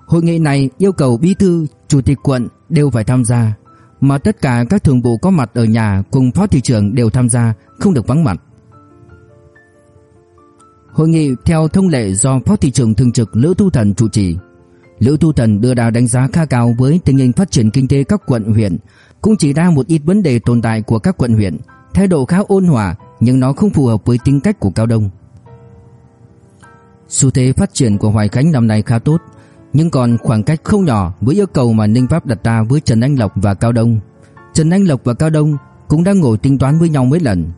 Hội nghị này yêu cầu bí thư, chủ tịch quận đều phải tham gia, mà tất cả các thường vụ có mặt ở nhà cùng phó thị trưởng đều tham gia, không được vắng mặt. Hội nghị theo thông lệ do phó thị trưởng thường trực Lữ Tu Thần chủ trì. Lữ Tu Thần đưa ra đánh giá khá cao với tình hình phát triển kinh tế các quận huyện, cũng chỉ ra một ít vấn đề tồn tại của các quận huyện, thái độ khá ôn hòa nhưng nó không phù hợp với tính cách của Cao Đông. Xu thế phát triển của Hoài Khánh năm nay khá tốt, nhưng còn khoảng cách không nhỏ với yêu cầu mà Ninh Pháp đặt ra với Trần Anh Lộc và Cao Đông. Trần Anh Lộc và Cao Đông cũng đang ngồi tính toán với nhau mấy lần.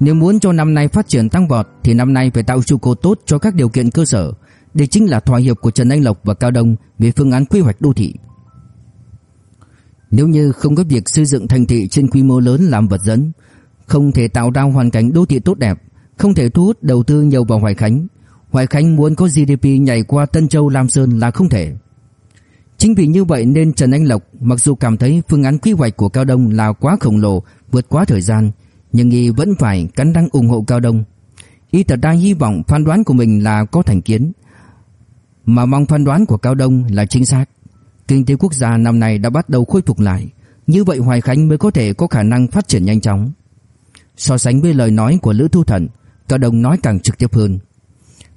Nếu muốn cho năm nay phát triển tăng vọt thì năm nay phải tạo trụ cột tốt cho các điều kiện cơ sở. Đây chính là thỏa hiệp của Trần Anh Lộc và Cao Đông về phương án quy hoạch đô thị. Nếu như không có việc xây dựng thành thị trên quy mô lớn làm vật dẫn, không thể tạo ra hoàn cảnh đô thị tốt đẹp, không thể thu hút đầu tư nhiều vào Hoài Khánh, Hoài Khánh muốn có GDP nhảy qua Tân Châu Lam Sơn là không thể. Chính vì như vậy nên Trần Anh Lộc mặc dù cảm thấy phương án quy hoạch của Cao Đông là quá khổng lồ, vượt quá thời gian, nhưng y vẫn phải cắn răng ủng hộ Cao Đông. Y thật đang hy vọng phán đoán của mình là có thành kiến, mà mong phán đoán của Cao Đông là chính xác. Kinh tế quốc gia năm nay đã bắt đầu khôi phục lại, như vậy Hoài Khánh mới có thể có khả năng phát triển nhanh chóng. So sánh với lời nói của Lữ Thu Thần, Cao Đông nói càng trực tiếp hơn.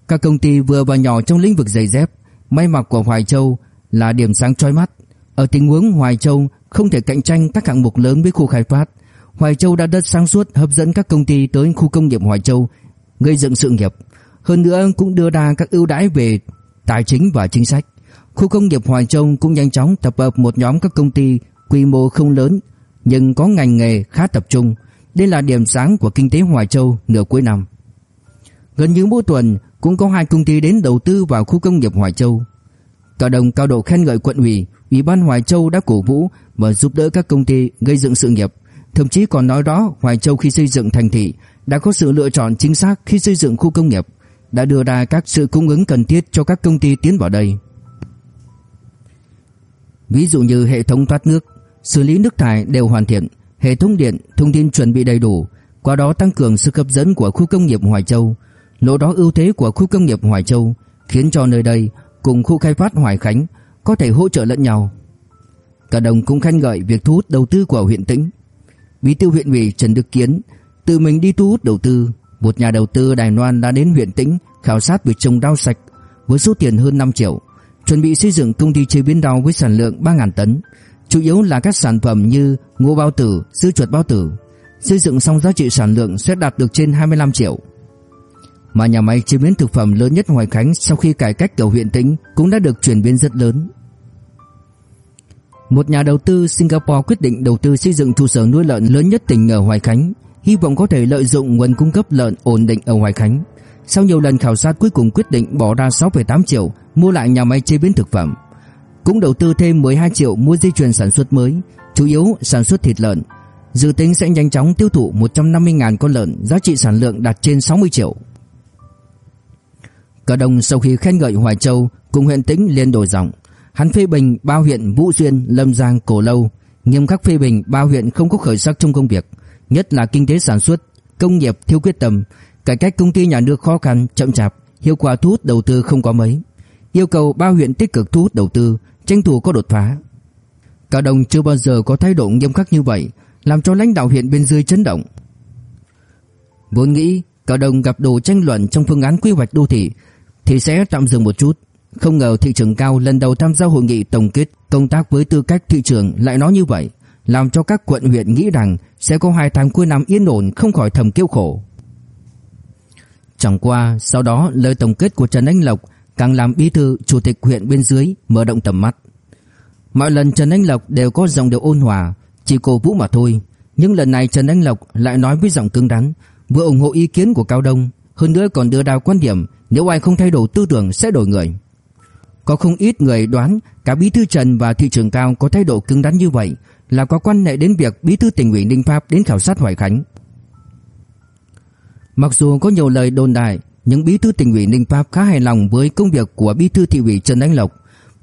Các công ty vừa và nhỏ trong lĩnh vực giày dép, may mặc của Hoài Châu là điểm sáng chói mắt. Ở tình huống Hoài Châu không thể cạnh tranh các hạng mục lớn với khu khai phát, Hoài Châu đã đất sáng suốt hấp dẫn các công ty tới khu công nghiệp Hoài Châu, gây dựng sự nghiệp. Hơn nữa cũng đưa ra các ưu đãi về tài chính và chính sách. Khu công nghiệp Hoài Châu cũng nhanh chóng tập hợp một nhóm các công ty quy mô không lớn nhưng có ngành nghề khá tập trung. Đây là điểm sáng của kinh tế Hoài Châu nửa cuối năm. Gần như mỗi tuần cũng có hai công ty đến đầu tư vào khu công nghiệp Hoài Châu. Cả đồng cao độ khen ngợi quận ủy, ủy ban Hoài Châu đã cổ vũ và giúp đỡ các công ty gây dựng sự nghiệp. Thậm chí còn nói đó Hoài Châu khi xây dựng thành thị đã có sự lựa chọn chính xác khi xây dựng khu công nghiệp. đã đưa ra các sự cung ứng cần thiết cho các công ty tiến vào đây. Ví dụ như hệ thống thoát nước, xử lý nước thải đều hoàn thiện, hệ thống điện, thông tin chuẩn bị đầy đủ, qua đó tăng cường sức hấp dẫn của khu công nghiệp Hoài Châu, lỗ đó ưu thế của khu công nghiệp Hoài Châu khiến cho nơi đây cùng khu khai phát Hoài Khánh có thể hỗ trợ lẫn nhau. Cả đồng cũng khen ngợi việc thu hút đầu tư của huyện Tĩnh. Bí thư huyện ủy Trần Đức Kiến tự mình đi thu hút đầu tư, một nhà đầu tư Đài Loan đã đến huyện Tĩnh khảo sát việc trồng rau sạch với số tiền hơn 5 triệu, chuẩn bị xây dựng công ty chế biến rau với sản lượng 3000 tấn, chủ yếu là các sản phẩm như ngô bao tử, sữa chuột bao tử. Xây dựng xong giá trị sản lượng sẽ đạt được trên 25 triệu. Mà nhà máy chế biến thực phẩm lớn nhất Hoài Khánh sau khi cải cách ở huyện Tĩnh cũng đã được chuyển biến rất lớn. Một nhà đầu tư Singapore quyết định đầu tư xây dựng trụ sở nuôi lợn lớn nhất tỉnh ở Hoài Khánh, hy vọng có thể lợi dụng nguồn cung cấp lợn ổn định ở Hoài Khánh. Sau nhiều lần khảo sát cuối cùng quyết định bỏ ra 6,8 triệu mua lại nhà máy chế biến thực phẩm. Cũng đầu tư thêm 12 triệu mua dây chuyền sản xuất mới, chủ yếu sản xuất thịt lợn. Dự tính sẽ nhanh chóng tiêu thụ 150.000 con lợn, giá trị sản lượng đạt trên 60 triệu. Cả đồng sau khi khen ngợi Hoài Châu cùng huyện Tĩnh liền đổi giọng, hắn phê bình ba huyện Vũ Xuyên, Lâm Giang, Cổ Lâu, nghiêm khắc phê bình ba huyện không có khởi sắc trong công việc, nhất là kinh tế sản xuất, công nghiệp thiếu quyết tâm, cải cách công ty nhà nước khó khăn, chậm chạp, hiệu quả thu hút đầu tư không có mấy. Yêu cầu ba huyện tích cực thu hút đầu tư, tranh thủ có đột phá. Cả đồng chưa bao giờ có thái độ nghiêm khắc như vậy, làm cho lãnh đạo huyện bên dưới chấn động. Vốn nghĩ cả đồng gặp đồ tranh luận trong phương án quy hoạch đô thị thì sẽ tạm dừng một chút. Không ngờ thị trưởng cao lần đầu tham gia hội nghị tổng kết công tác với tư cách thị trưởng lại nói như vậy, làm cho các quận huyện nghĩ rằng sẽ có hai tháng cuối năm yên ổn không khỏi thầm kêu khổ. Chẳng qua, sau đó lời tổng kết của Trần Anh Lộc càng làm bí thư chủ tịch huyện bên dưới mở động tầm mắt. Mọi lần Trần Anh Lộc đều có giọng điệu ôn hòa, chỉ cổ vũ mà thôi, nhưng lần này Trần Anh Lộc lại nói với giọng cứng rắn, vừa ủng hộ ý kiến của Cao Đông, hơn nữa còn đưa ra quan điểm nếu ai không thay đổi tư tưởng sẽ đổi người. Có không ít người đoán cả bí thư Trần và thị trường Cao có thái độ cứng đắn như vậy là có quan hệ đến việc bí thư tỉnh ủy Ninh Pháp đến khảo sát Hoài Khánh. Mặc dù có nhiều lời đồn đại, nhưng bí thư tỉnh ủy Ninh Pháp khá hài lòng với công việc của bí thư thị ủy Trần Anh Lộc,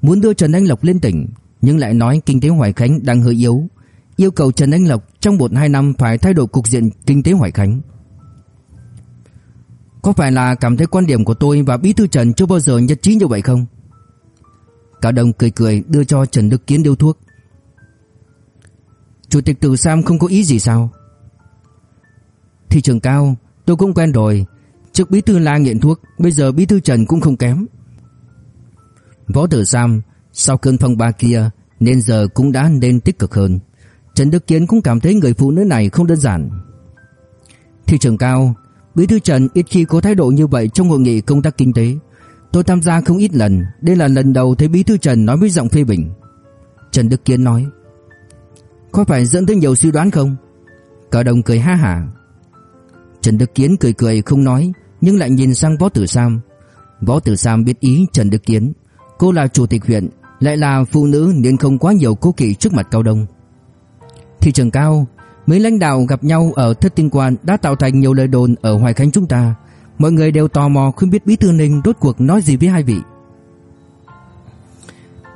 muốn đưa Trần Anh Lộc lên tỉnh, nhưng lại nói kinh tế Hoài Khánh đang hơi yếu, yêu cầu Trần Anh Lộc trong 1-2 năm phải thay đổi cục diện kinh tế Hoài Khánh. Có phải là cảm thấy quan điểm của tôi và bí thư Trần chưa bao giờ nhất trí như vậy không? Cao Đông cười cười đưa cho Trần Đức Kiến điếu thuốc. Chủ tịch Từ Sam không có ý gì sao? Thị trường cao, tôi cũng quen rồi. Trước bí thư La nghiện thuốc, bây giờ bí thư Trần cũng không kém. Võ Tử Sam, sau cơn phong ba kia, nên giờ cũng đã nên tích cực hơn. Trần Đức Kiến cũng cảm thấy người phụ nữ này không đơn giản. Thị trường cao, bí thư Trần ít khi có thái độ như vậy trong hội nghị công tác kinh tế. Tôi tham gia không ít lần, đây là lần đầu thấy bí thư Trần nói với giọng phê bình. Trần Đức Kiến nói: "Có phải dẫn tới nhiều suy đoán không?" Cả đồng cười ha hả. Trần Đức Kiến cười cười không nói, nhưng lại nhìn sang Võ Tử Sam. Võ Tử Sam biết ý Trần Đức Kiến, cô là chủ tịch huyện, lại là phụ nữ nên không quá nhiều cố kỵ trước mặt Cao Đông. Thị trường cao, mấy lãnh đạo gặp nhau ở thất tinh quan đã tạo thành nhiều lời đồn ở Hoài Khánh chúng ta. Mọi người đều tò mò không biết Bí thư Ninh rốt cuộc nói gì với hai vị.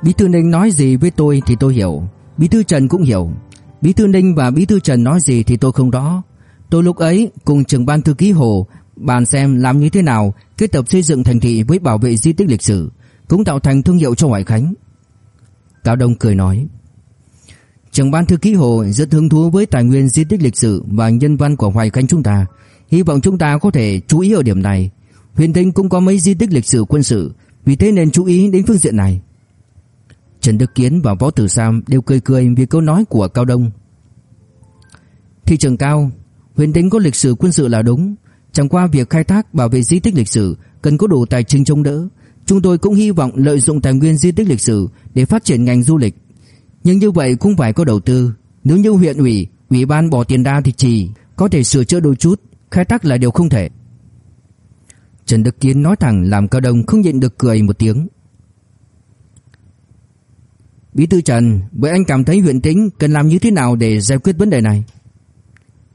Bí thư Ninh nói gì với tôi thì tôi hiểu, Bí thư Trần cũng hiểu. Bí thư Ninh và Bí thư Trần nói gì thì tôi không rõ. Tôi lúc ấy cùng trưởng ban thư ký Hồ bàn xem làm như thế nào kết hợp xây dựng thành thị với bảo vệ di tích lịch sử, cũng tạo thành thương hiệu cho Hoài Khánh. Cao Đông cười nói: Trưởng ban thư ký Hồ rất hứng thú với tài nguyên di tích lịch sử và nhân văn của Hoài Khánh chúng ta, hy vọng chúng ta có thể chú ý ở điểm này. Huyền Tinh cũng có mấy di tích lịch sử quân sự, vì thế nên chú ý đến phương diện này. Trần Đức Kiến và Võ Tử Sam đều cười cười vì câu nói của Cao Đông. Thị trường cao, Huyền Tinh có lịch sử quân sự là đúng, chẳng qua việc khai thác bảo vệ di tích lịch sử cần có đủ tài chính chống đỡ. Chúng tôi cũng hy vọng lợi dụng tài nguyên di tích lịch sử để phát triển ngành du lịch. Nhưng như vậy cũng phải có đầu tư. Nếu như huyện ủy, ủy ban bỏ tiền ra thì chỉ có thể sửa chữa đôi chút, khai thác là điều không thể. Trần Đức Kiến nói thẳng làm Cao Đông không nhịn được cười một tiếng. Bí thư Trần, vậy anh cảm thấy huyện tính cần làm như thế nào để giải quyết vấn đề này?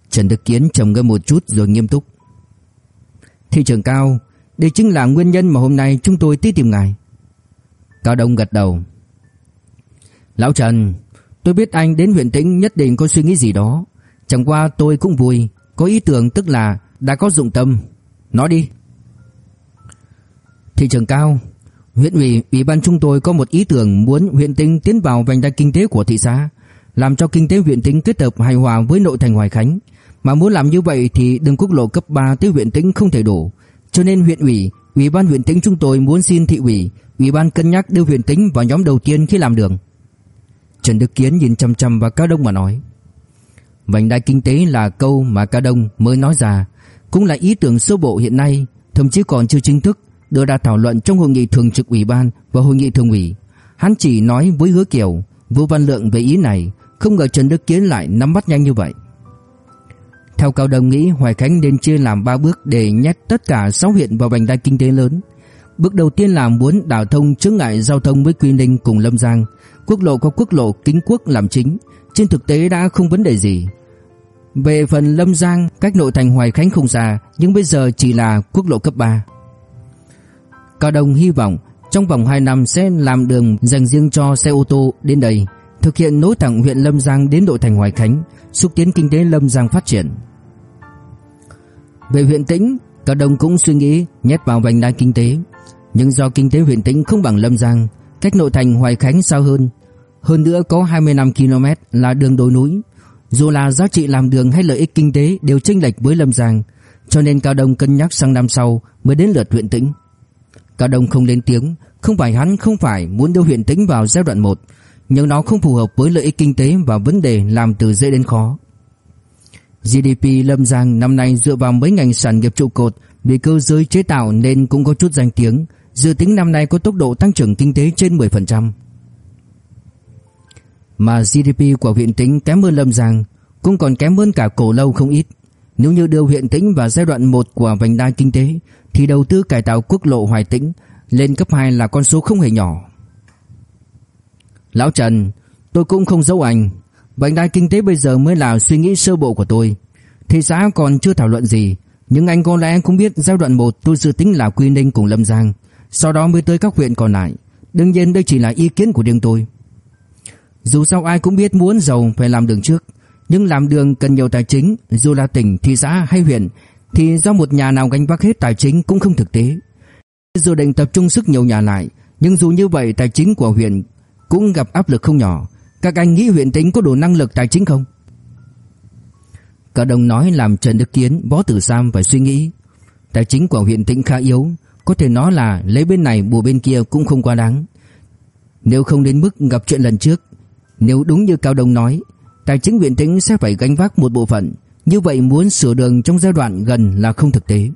Trần Đức Kiến trầm ngâm một chút rồi nghiêm túc. Thị trường cao, Đây chính là nguyên nhân mà hôm nay chúng tôi tới tìm ngài. Cao Đông gật đầu. Lão Trần, tôi biết anh đến huyện Tĩnh nhất định có suy nghĩ gì đó. Chẳng qua tôi cũng vui, có ý tưởng tức là đã có dụng tâm. Nói đi. Thị trường cao, huyện ủy, ủy ban chúng tôi có một ý tưởng muốn huyện Tĩnh tiến vào vành đai kinh tế của thị xã, làm cho kinh tế huyện Tĩnh kết hợp hài hòa với nội thành Hoài Khánh. Mà muốn làm như vậy thì đường quốc lộ cấp 3 tới huyện Tĩnh không thể đủ. Cho nên huyện ủy, ủy ban huyện Tĩnh chúng tôi muốn xin thị ủy, ủy ban cân nhắc đưa huyện Tĩnh vào nhóm đầu tiên khi làm đường. Trần Đức Kiến nhìn chăm chăm vào Cao Đông mà nói. Vành đai kinh tế là câu mà Cao Đông mới nói ra, cũng là ý tưởng sơ bộ hiện nay, thậm chí còn chưa chính thức đưa ra thảo luận trong hội nghị thường trực ủy ban và hội nghị thường ủy. Hắn chỉ nói với Hứa Kiều, Vũ Văn Lượng về ý này, không ngờ Trần Đức Kiến lại nắm bắt nhanh như vậy. Theo Cao Đông nghĩ Hoài Khánh nên chia làm 3 bước để nhét tất cả 6 huyện vào vành đai kinh tế lớn. Bước đầu tiên là muốn đào thông chướng ngại giao thông với Quy Ninh cùng Lâm Giang. Quốc lộ có quốc lộ Kính Quốc làm chính, trên thực tế đã không vấn đề gì. Về phần Lâm Giang, cách nội thành Hoài Khánh không xa, nhưng bây giờ chỉ là quốc lộ cấp 3. Cao Đông hy vọng trong vòng 2 năm sẽ làm đường dành riêng cho xe ô tô đến đây, thực hiện nối thẳng huyện Lâm Giang đến nội thành Hoài Khánh, xúc tiến kinh tế Lâm Giang phát triển. Về huyện Tĩnh, Cao Đông cũng suy nghĩ nhét vào vành đai kinh tế, nhưng do kinh tế huyện Tĩnh không bằng Lâm Giang, cách nội thành Hoài Khánh xa hơn, hơn nữa có 25 km là đường đồi núi, dù là giá trị làm đường hay lợi ích kinh tế đều chênh lệch với Lâm Giang, cho nên Cao Đông cân nhắc sang năm sau mới đến lượt huyện Tĩnh. Cao Đông không lên tiếng, không phải hắn không phải muốn đưa huyện Tĩnh vào giai đoạn 1, nhưng nó không phù hợp với lợi ích kinh tế và vấn đề làm từ dễ đến khó. GDP Lâm Giang năm nay dựa vào mấy ngành sản nghiệp trụ cột vì cơ giới chế tạo nên cũng có chút danh tiếng, dự tính năm nay có tốc độ tăng trưởng kinh tế trên 10%. Mà GDP của huyện Tĩnh kém hơn Lâm Giang, cũng còn kém hơn cả Cổ Lâu không ít. Nếu như đưa huyện Tĩnh vào giai đoạn 1 của vành đai kinh tế thì đầu tư cải tạo quốc lộ Hoài Tĩnh lên cấp 2 là con số không hề nhỏ. Lão Trần, tôi cũng không giấu anh, vành đai kinh tế bây giờ mới là suy nghĩ sơ bộ của tôi. Thị xã còn chưa thảo luận gì, nhưng anh có lẽ cũng biết giai đoạn 1 tôi dự tính là Quy Ninh cùng Lâm Giang, sau đó mới tới các huyện còn lại. Đương nhiên đây chỉ là ý kiến của riêng tôi. Dù sao ai cũng biết muốn giàu phải làm đường trước, nhưng làm đường cần nhiều tài chính, dù là tỉnh, thị xã hay huyện thì do một nhà nào gánh vác hết tài chính cũng không thực tế. Dù định tập trung sức nhiều nhà lại, nhưng dù như vậy tài chính của huyện cũng gặp áp lực không nhỏ. Các anh nghĩ huyện tính có đủ năng lực tài chính không? Cả đồng nói làm Trần Đức Kiến, Võ Tử Sam phải suy nghĩ. Tài chính của huyện tỉnh khá yếu, có thể nói là lấy bên này bù bên kia cũng không quá đáng. Nếu không đến mức gặp chuyện lần trước, nếu đúng như Cao Đông nói, tài chính huyện tính sẽ phải gánh vác một bộ phận, như vậy muốn sửa đường trong giai đoạn gần là không thực tế.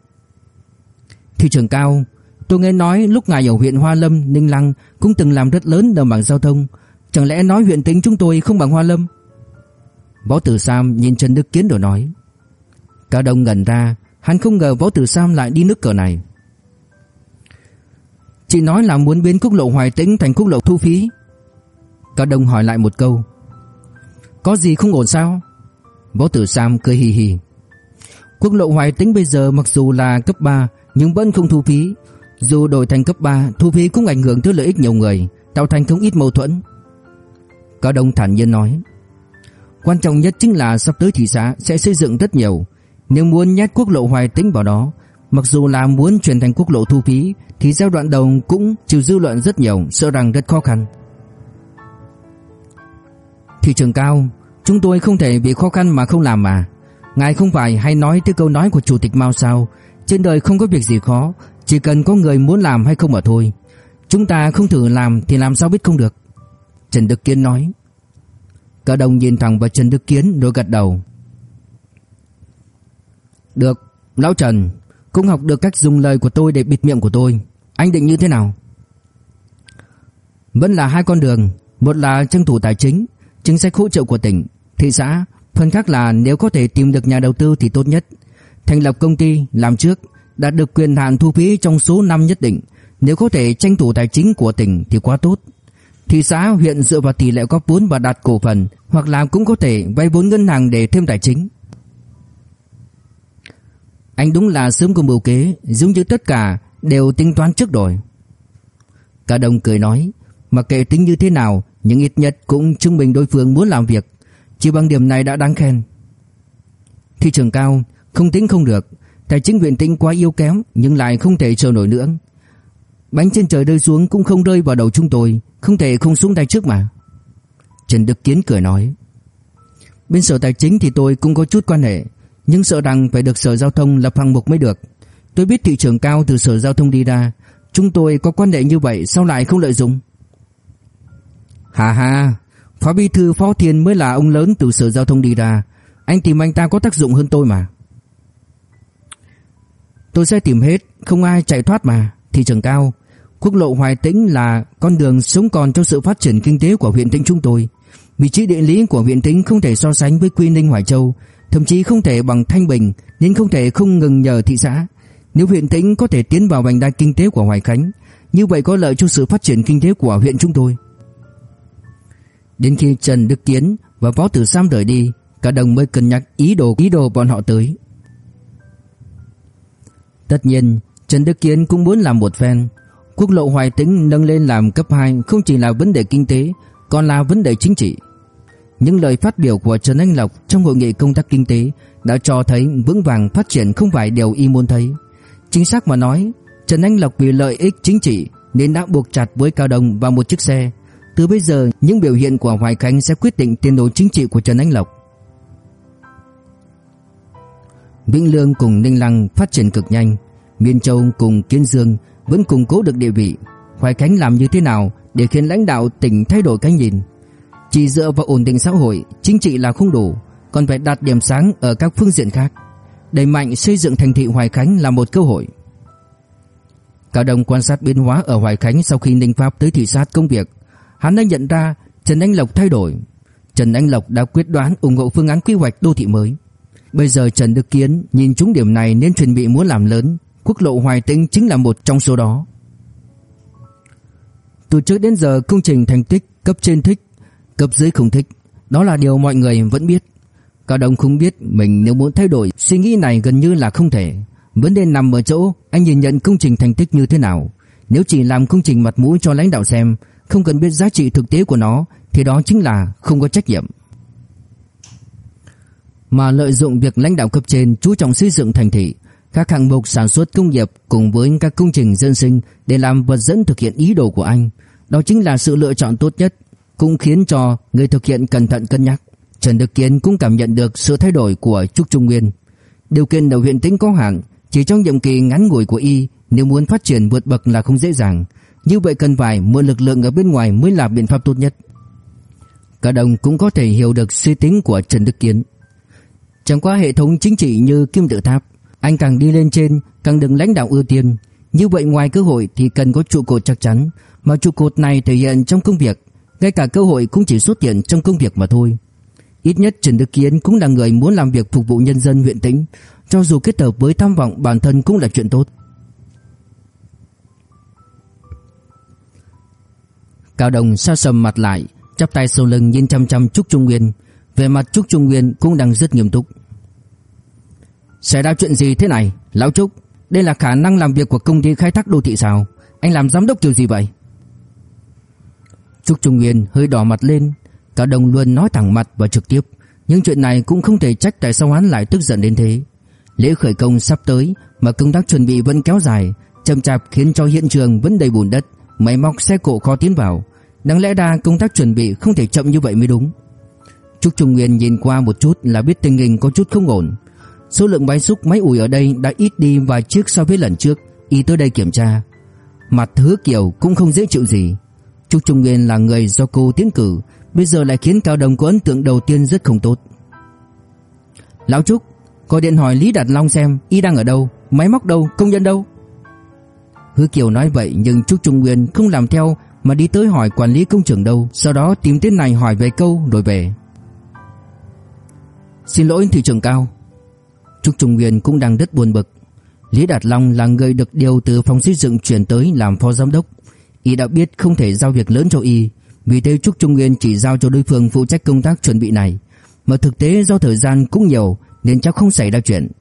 Thị trường cao, tôi nghe nói lúc ngài ở huyện Hoa Lâm, Ninh Lăng cũng từng làm rất lớn đồng bằng giao thông, chẳng lẽ nói huyện tính chúng tôi không bằng Hoa Lâm? Võ Tử Sam nhìn Trần Đức Kiến rồi nói. Cao Đông ngẩn ra, hắn không ngờ Võ Tử Sam lại đi nước cờ này. Chị nói là muốn biến quốc lộ Hoài Tĩnh thành quốc lộ thu phí. Cao Đông hỏi lại một câu. Có gì không ổn sao? Võ Tử Sam cười hì hì. Quốc lộ Hoài Tĩnh bây giờ mặc dù là cấp 3 nhưng vẫn không thu phí. Dù đổi thành cấp 3, thu phí cũng ảnh hưởng tới lợi ích nhiều người, tạo thành không ít mâu thuẫn. Cao Đông thản nhiên nói. Quan trọng nhất chính là sắp tới thị xã sẽ xây dựng rất nhiều. Nếu muốn nhét quốc lộ Hoài Tĩnh vào đó, mặc dù là muốn chuyển thành quốc lộ thu phí thì giai đoạn đầu cũng chịu dư luận rất nhiều, sợ rằng rất khó khăn. Thị trường cao, chúng tôi không thể vì khó khăn mà không làm mà. Ngài không phải hay nói tới câu nói của chủ tịch Mao sao, trên đời không có việc gì khó, chỉ cần có người muốn làm hay không mà thôi. Chúng ta không thử làm thì làm sao biết không được. Trần Đức Kiến nói. Cả đồng nhìn thẳng vào Trần Đức Kiến rồi gật đầu. Được, Lão Trần, cũng học được cách dùng lời của tôi để bịt miệng của tôi. Anh định như thế nào? Vẫn là hai con đường, một là tranh thủ tài chính, chính sách hỗ trợ của tỉnh, thị xã, phần khác là nếu có thể tìm được nhà đầu tư thì tốt nhất. Thành lập công ty làm trước, đạt được quyền hạn thu phí trong số năm nhất định, nếu có thể tranh thủ tài chính của tỉnh thì quá tốt. Thị xã, huyện dựa vào tỷ lệ góp vốn và đặt cổ phần, hoặc là cũng có thể vay vốn ngân hàng để thêm tài chính. Anh đúng là sớm có mưu kế, giống như tất cả đều tính toán trước rồi. Cả đồng cười nói, mặc kệ tính như thế nào, nhưng ít nhất cũng chứng minh đối phương muốn làm việc, chỉ bằng điểm này đã đáng khen. Thị trường cao, không tính không được, tài chính huyện tĩnh quá yếu kém nhưng lại không thể chờ nổi nữa. Bánh trên trời rơi xuống cũng không rơi vào đầu chúng tôi, không thể không xuống tay trước mà. Trần Đức Kiến cười nói. Bên sở tài chính thì tôi cũng có chút quan hệ, nhưng sợ rằng phải được sở giao thông lập hạng mục mới được. Tôi biết thị trường cao từ sở giao thông đi ra, chúng tôi có quan hệ như vậy sao lại không lợi dụng? Hà hà, Phó Bí Thư Phó Thiên mới là ông lớn từ sở giao thông đi ra, anh tìm anh ta có tác dụng hơn tôi mà. Tôi sẽ tìm hết, không ai chạy thoát mà, thị trường cao. Quốc lộ Hoài Tĩnh là con đường sống còn cho sự phát triển kinh tế của huyện Tĩnh chúng tôi. Vị trí địa lý của huyện Tĩnh không thể so sánh với Quy Ninh Hoài Châu, thậm chí không thể bằng Thanh Bình, nên không thể không ngừng nhờ thị xã. Nếu huyện Tĩnh có thể tiến vào vành đai kinh tế của Hoài Khánh, như vậy có lợi cho sự phát triển kinh tế của huyện chúng tôi. Đến khi Trần Đức Kiến và Võ Tử Sam rời đi, cả đồng mới cân nhắc ý đồ ý đồ bọn họ tới. Tất nhiên, Trần Đức Kiến cũng muốn làm một phen. Quốc lộ Hoài Tĩnh nâng lên làm cấp 2 không chỉ là vấn đề kinh tế, còn là vấn đề chính trị. Những lời phát biểu của Trần Anh Lộc trong hội nghị công tác kinh tế đã cho thấy vững vàng phát triển không phải điều y muốn thấy. Chính xác mà nói, Trần Anh Lộc vì lợi ích chính trị nên đã buộc chặt với Cao Đông vào một chiếc xe. Từ bây giờ, những biểu hiện của Hoài Khánh sẽ quyết định tiền đồ chính trị của Trần Anh Lộc. Vĩnh Lương cùng Ninh Lăng phát triển cực nhanh, Miên Châu cùng Kiến Dương vẫn củng cố được địa vị. Hoài Khánh làm như thế nào để khiến lãnh đạo tỉnh thay đổi cái nhìn? Chỉ dựa vào ổn định xã hội, chính trị là không đủ, còn phải đạt điểm sáng ở các phương diện khác. Đẩy mạnh xây dựng thành thị Hoài Khánh là một cơ hội. Cao Đông quan sát biến hóa ở Hoài Khánh sau khi Ninh Pháp tới thị sát công việc. Hắn đã nhận ra Trần Anh Lộc thay đổi. Trần Anh Lộc đã quyết đoán ủng hộ phương án quy hoạch đô thị mới. Bây giờ Trần Đức Kiến nhìn trúng điểm này nên chuẩn bị muốn làm lớn, quốc lộ Hoài Tĩnh chính là một trong số đó. Từ trước đến giờ công trình thành tích cấp trên thích, cấp dưới không thích, đó là điều mọi người vẫn biết. Cao Đông không biết mình nếu muốn thay đổi suy nghĩ này gần như là không thể. Vấn đề nằm ở chỗ anh nhìn nhận công trình thành tích như thế nào. Nếu chỉ làm công trình mặt mũi cho lãnh đạo xem, không cần biết giá trị thực tế của nó thì đó chính là không có trách nhiệm mà lợi dụng việc lãnh đạo cấp trên chú trọng xây dựng thành thị, các hạng mục sản xuất công nghiệp cùng với các công trình dân sinh để làm vật dẫn thực hiện ý đồ của anh. Đó chính là sự lựa chọn tốt nhất, cũng khiến cho người thực hiện cẩn thận cân nhắc. Trần Đức Kiến cũng cảm nhận được sự thay đổi của Trúc Trung Nguyên. Điều kiện ở huyện tính có hạn, chỉ trong nhiệm kỳ ngắn ngủi của y, nếu muốn phát triển vượt bậc là không dễ dàng. Như vậy cần phải mượn lực lượng ở bên ngoài mới là biện pháp tốt nhất. Cả đồng cũng có thể hiểu được suy tính của Trần Đức Kiến. Chẳng qua hệ thống chính trị như kim tự tháp, anh càng đi lên trên càng được lãnh đạo ưu tiên. Như vậy ngoài cơ hội thì cần có trụ cột chắc chắn, mà trụ cột này thể hiện trong công việc, ngay cả cơ hội cũng chỉ xuất hiện trong công việc mà thôi. Ít nhất Trần Đức Kiến cũng là người muốn làm việc phục vụ nhân dân huyện Tĩnh, cho dù kết hợp với tham vọng bản thân cũng là chuyện tốt. Cao Đồng sa sầm mặt lại, chắp tay sau lưng nhìn chăm chăm Trúc Trung Nguyên, về mặt Trúc Trung Nguyên cũng đang rất nghiêm túc. Xảy ra chuyện gì thế này, Lão Trúc? Đây là khả năng làm việc của công ty khai thác đô thị sao? Anh làm giám đốc kiểu gì vậy? Trúc Trung Nguyên hơi đỏ mặt lên, cả đồng luôn nói thẳng mặt và trực tiếp, nhưng chuyện này cũng không thể trách tại sao hắn lại tức giận đến thế. Lễ khởi công sắp tới mà công tác chuẩn bị vẫn kéo dài, chậm chạp khiến cho hiện trường vẫn đầy bùn đất, máy móc xe cộ khó tiến vào. Đáng lẽ ra công tác chuẩn bị không thể chậm như vậy mới đúng. Trúc Trung Nguyên nhìn qua một chút là biết tình hình có chút không ổn. Số lượng máy xúc máy ủi ở đây đã ít đi vài chiếc so với lần trước, y tới đây kiểm tra. Mặt Hứa Kiều cũng không dễ chịu gì. Trúc Trung Nguyên là người do cô tiến cử, bây giờ lại khiến Cao Đồng có ấn tượng đầu tiên rất không tốt. Lão Trúc, gọi điện hỏi Lý Đạt Long xem y đang ở đâu, máy móc đâu, công nhân đâu. Hứa Kiều nói vậy nhưng Trúc Trung Nguyên không làm theo mà đi tới hỏi quản lý công trường đâu, sau đó tìm tên này hỏi về câu rồi về. Xin lỗi thị trưởng cao Trúc Trung Nguyên cũng đang rất buồn bực Lý Đạt Long là người được điều từ phòng xây dựng chuyển tới làm phó giám đốc Y đã biết không thể giao việc lớn cho Y, Vì thế Trúc Trung Nguyên chỉ giao cho đối phương phụ trách công tác chuẩn bị này. Mà thực tế do thời gian cũng nhiều, Nên chắc không xảy ra chuyện.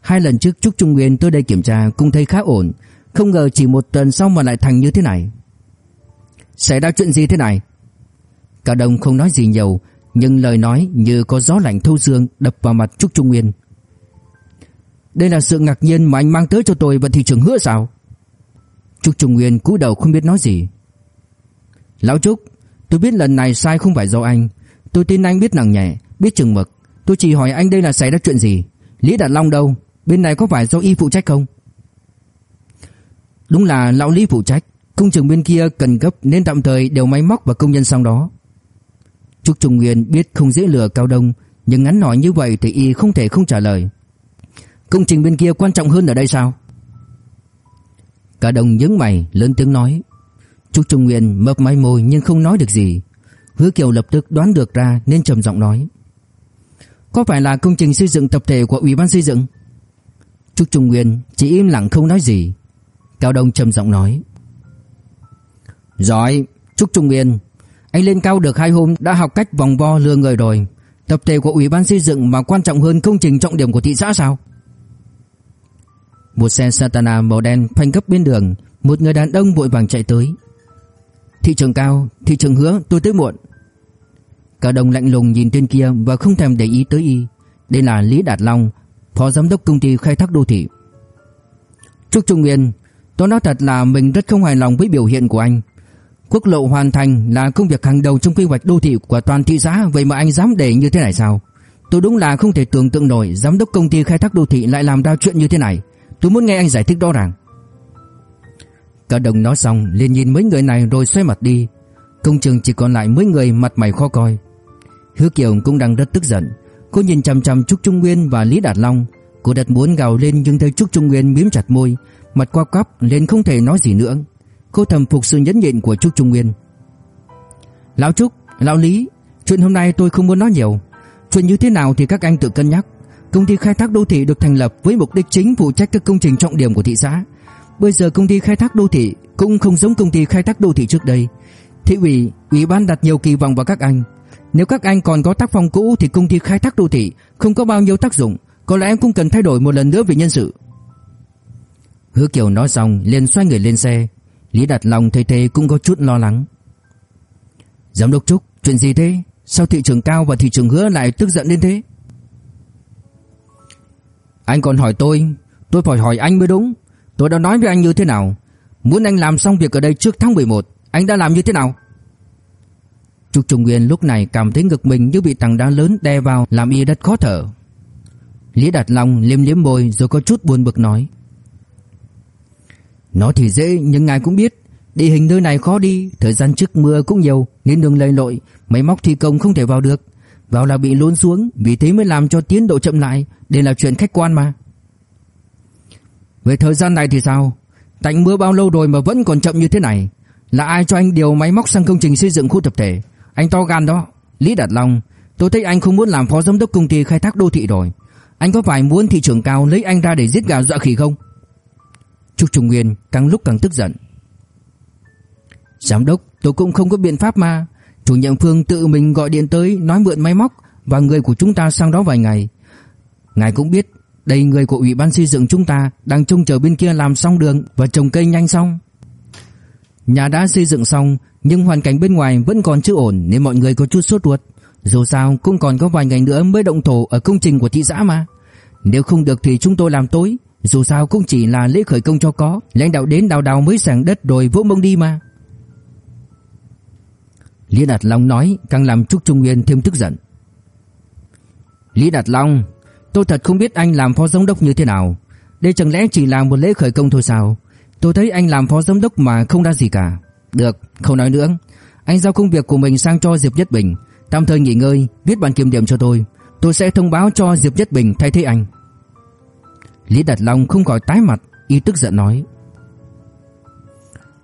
Hai lần trước Trúc Trung Nguyên tới đây kiểm tra cũng thấy khá ổn, Không ngờ chỉ một tuần sau mà lại thành như thế này. Xảy ra chuyện gì thế này? Cả đồng không nói gì nhiều, Nhưng lời nói như có gió lạnh thâu xương Đập vào mặt Trúc Trung Nguyên. Đây là sự ngạc nhiên mà anh mang tới cho tôi Và thị trường hứa sao? Trúc Trung Nguyên cúi đầu không biết nói gì. Lão Trúc, Tôi biết lần này sai không phải do anh. Tôi tin anh biết nặng nhẹ, Biết chừng mực. Tôi chỉ hỏi anh đây là xảy ra chuyện gì? Lý Đạt Long đâu? Bên này có phải do y phụ trách không? Đúng là lão Lý phụ trách. Công trường bên kia cần gấp nên tạm thời đều máy móc và công nhân sang đó. Trúc Trung Nguyên biết không dễ lừa Cao Đông, Nhưng ngắn nói như vậy thì y không thể không trả lời. Công trình bên kia quan trọng hơn ở đây sao? Cao đồng nhướng mày, lớn tiếng nói. Trúc Trung Nguyên mấp máy môi nhưng không nói được gì. Hứa Kiều lập tức đoán được ra nên trầm giọng nói. Có phải là công trình xây dựng tập thể của Ủy ban xây dựng? Trúc Trung Nguyên chỉ im lặng không nói gì. Cao Đông trầm giọng nói. Giỏi, Trúc Trung Nguyên. Anh lên cao được hai hôm đã học cách vòng vo lừa người rồi. Tập thể của Ủy ban xây dựng mà quan trọng hơn công trình trọng điểm của thị xã sao? Một xe Satana màu đen phanh gấp bên đường. Một người đàn ông vội vàng chạy tới. Thị trường cao, Thị trường hứa, tôi tới muộn. Cao đồng lạnh lùng nhìn tên kia Và không thèm để ý tới y. Đây là Lý Đạt Long, Phó giám đốc công ty khai thác đô thị. Trúc Trung Nguyên, Tôi nói thật là mình rất không hài lòng với biểu hiện của anh. Quốc lộ hoàn thành là công việc hàng đầu trong quy hoạch đô thị của toàn thị xã, Vậy mà anh dám để như thế này sao? Tôi đúng là không thể tưởng tượng nổi Giám đốc công ty khai thác đô thị lại làm ra chuyện như thế này. Tôi muốn nghe anh giải thích rõ ràng Cả đồng nói xong liền nhìn mấy người này rồi xoay mặt đi. Công trường chỉ còn lại mấy người mặt mày khó coi. Hứa Kiều cũng đang rất tức giận. Cô nhìn chằm chằm Trúc Trung Nguyên và Lý Đạt Long. Cô đặt muốn gào lên nhưng thấy Trúc Trung Nguyên miếm chặt môi Mặt qua cắp nên không thể nói gì nữa. Cô thầm phục sự nhẫn nhịn của Trúc Trung Nguyên. Lão Trúc, Lão Lý Chuyện hôm nay tôi không muốn nói nhiều. Chuyện như thế nào thì các anh tự cân nhắc. Công ty khai thác đô thị được thành lập với mục đích chính phụ trách các công trình trọng điểm của thị xã. Bây giờ công ty khai thác đô thị cũng không giống công ty khai thác đô thị trước đây. Thị ủy, ủy ban đặt nhiều kỳ vọng vào các anh. Nếu các anh còn có tác phong cũ thì công ty khai thác đô thị không có bao nhiêu tác dụng. Có lẽ em cũng cần thay đổi một lần nữa về nhân sự. Hứa Kiều nói xong liền xoay người lên xe. Lý Đạt Long thấy thế cũng có chút lo lắng. Giám đốc Trúc Chuyện gì thế? Sao thị trường cao và thị trường hứa lại tức giận đến thế? Anh còn hỏi tôi Tôi phải hỏi anh mới đúng. Tôi đã nói với anh như thế nào? Muốn anh làm xong việc ở đây trước tháng 11 Anh đã làm như thế nào? Trúc Trung Nguyên lúc này cảm thấy ngực mình như bị tảng đá lớn đè vào, Làm y đất khó thở. Lý Đạt Long liếm liếm môi rồi có chút buồn bực nói. Nói thì dễ, nhưng ngài cũng biết Địa hình nơi này khó đi, Thời gian trước mưa cũng nhiều, Nên đường lầy lội, Máy móc thi công không thể vào được. Vào là bị lún xuống, Vì thế mới làm cho tiến độ chậm lại. Đây là chuyện khách quan mà. Về thời gian này thì sao? Tạnh mưa bao lâu rồi mà vẫn còn chậm như thế này? Là ai cho anh điều máy móc sang công trình xây dựng khu tập thể? Anh to gan đó. Lý Đạt Long, Tôi thấy anh không muốn làm phó giám đốc công ty khai thác đô thị rồi. Anh có phải muốn thị trường cao lấy anh ra để giết gà dọa khỉ không? Trúc Trung Nguyên càng lúc càng tức giận. Giám đốc, tôi cũng không có biện pháp mà. Chủ nhiệm Phương tự mình gọi điện tới, Nói mượn máy móc Và người của chúng ta sang đó vài ngày. Ngài cũng biết Đây người của Ủy ban xây dựng chúng ta Đang trông chờ bên kia làm xong đường Và trồng cây nhanh xong. Nhà đã xây dựng xong, Nhưng hoàn cảnh bên ngoài vẫn còn chưa ổn Nên mọi người có chút sốt ruột. Dù sao, cũng còn có vài ngày nữa mới động thổ Ở công trình của thị xã mà. Nếu không được thì chúng tôi làm tối, dù sao cũng chỉ là lễ khởi công cho có, Lãnh đạo đến đào đào mới sàng đất rồi vỗ mông đi mà. Lý Đạt Long nói càng làm Trúc Trung Nguyên thêm tức giận. Lý Đạt Long Tôi thật không biết anh làm phó giám đốc như thế nào. Đây chẳng lẽ chỉ là một lễ khởi công thôi sao? Tôi thấy anh làm phó giám đốc mà không ra gì cả. Được, không nói nữa. Anh giao công việc của mình sang cho Diệp Nhất Bình. Tạm thời nghỉ ngơi, viết bản kiểm điểm cho tôi. Tôi sẽ thông báo cho Diệp Nhất Bình thay thế anh. Lý Đạt Long không khỏi tái mặt Y tức giận nói.